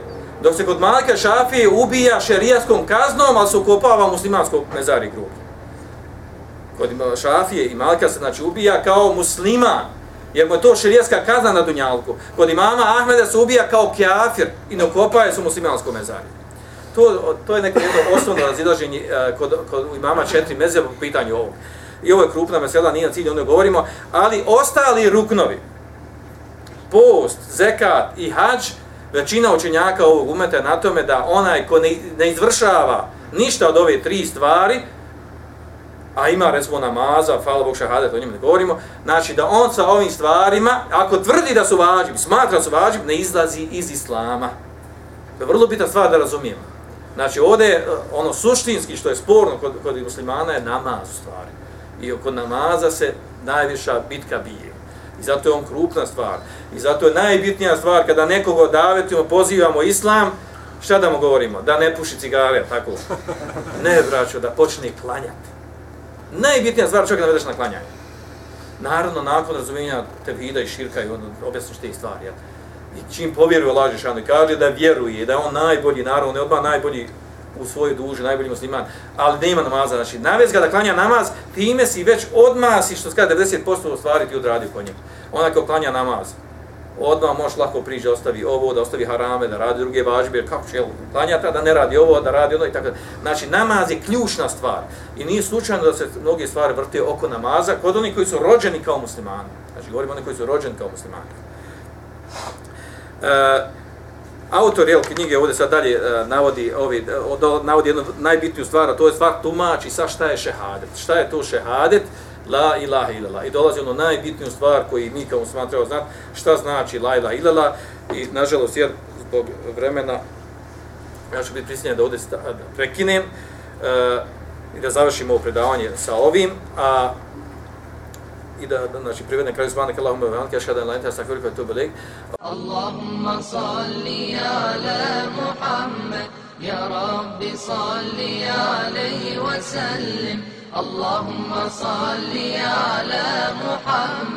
dok se kod Malika Šafije ubija šerijaskom kaznom, ali se ukopava muslimansko mezari grupu. Kod Šafije i Malika se znači ubija kao musliman, jer mu je to širijaska kazna na Dunjalku. Kod imama Ahmeda se ubija kao kjafir i ne okopaje su muslimansko mezarju. To, to je neko jedno osnovno razilaženje e, kod, kod imama četiri meze po pitanju ovog. I ovo je krupna mesela, nije na cilju, ono govorimo, ali ostali ruknovi, post, zekat i hađ, većina učenjaka ovog umeta je na tome da onaj ko ne, ne izvršava ništa od ove tri stvari, a ima recimo namaza, hvala Bog šahadet, o njemu ne govorimo, znači da on sa ovim stvarima, ako tvrdi da su vađib, smatra da su vađib, ne izlazi iz islama. To je vrlo bitna stvar da razumijemo. Znači ovdje eh, ono suštinski što je sporno kod, kod muslimana je namaz u stvari. I kod namaza se najviša bitka bije. I zato je on krupna stvar. I zato je najbitnija stvar kada nekoga davetimo, pozivamo islam, šta da mu govorimo? Da ne puši cigare, tako? Ne, braćo, da počne klanjati najbitnija stvar čovjeka navedeš na klanjanje. Naravno, nakon razumijenja tevhida i širka i ono, objasniš te stvari. jel? I čim povjeruje Allah Žešanu i kaže da vjeruje, da je on najbolji, naravno, ne odmah najbolji u svojoj duži, najbolji musliman, ali nema namaza. Znači, navez ga da klanja namaz, time si već odmah si, što skada 90% stvari ti odradio po njemu. Ona kao klanja namaz, odmah možeš lako priđe, ostavi ovo, da ostavi harame, da radi druge važbe, jer kako će klanjata da ne radi ovo, da radi ono i tako. Znači, namaz je ključna stvar. I nije slučajno da se mnoge stvari vrte oko namaza kod onih koji su rođeni kao muslimani. Znači, govorimo oni koji su rođeni kao muslimani. E, autor jel, knjige ovdje sad dalje e, navodi, ovi, e, navodi jednu najbitniju stvar, a to je stvar tumači sa šta je šehadet. Šta je to šehadet? La ilaha illallah. I dolazi ono najbitniju stvar koji mi kao musliman treba znati, šta znači la ilaha illallah. I nažalost, jer zbog vremena, ja ću biti prisiljen da ovdje prekinem e, i da završimo ovo predavanje sa ovim, a i da, da znači privedne kraju zvanak Allahumma wa anka ashhadu an la ilaha illa anta astaghfiruka Allahumma salli ala Muhammad ya rabbi salli alayhi wa sallim Allahumma salli ala Muhammad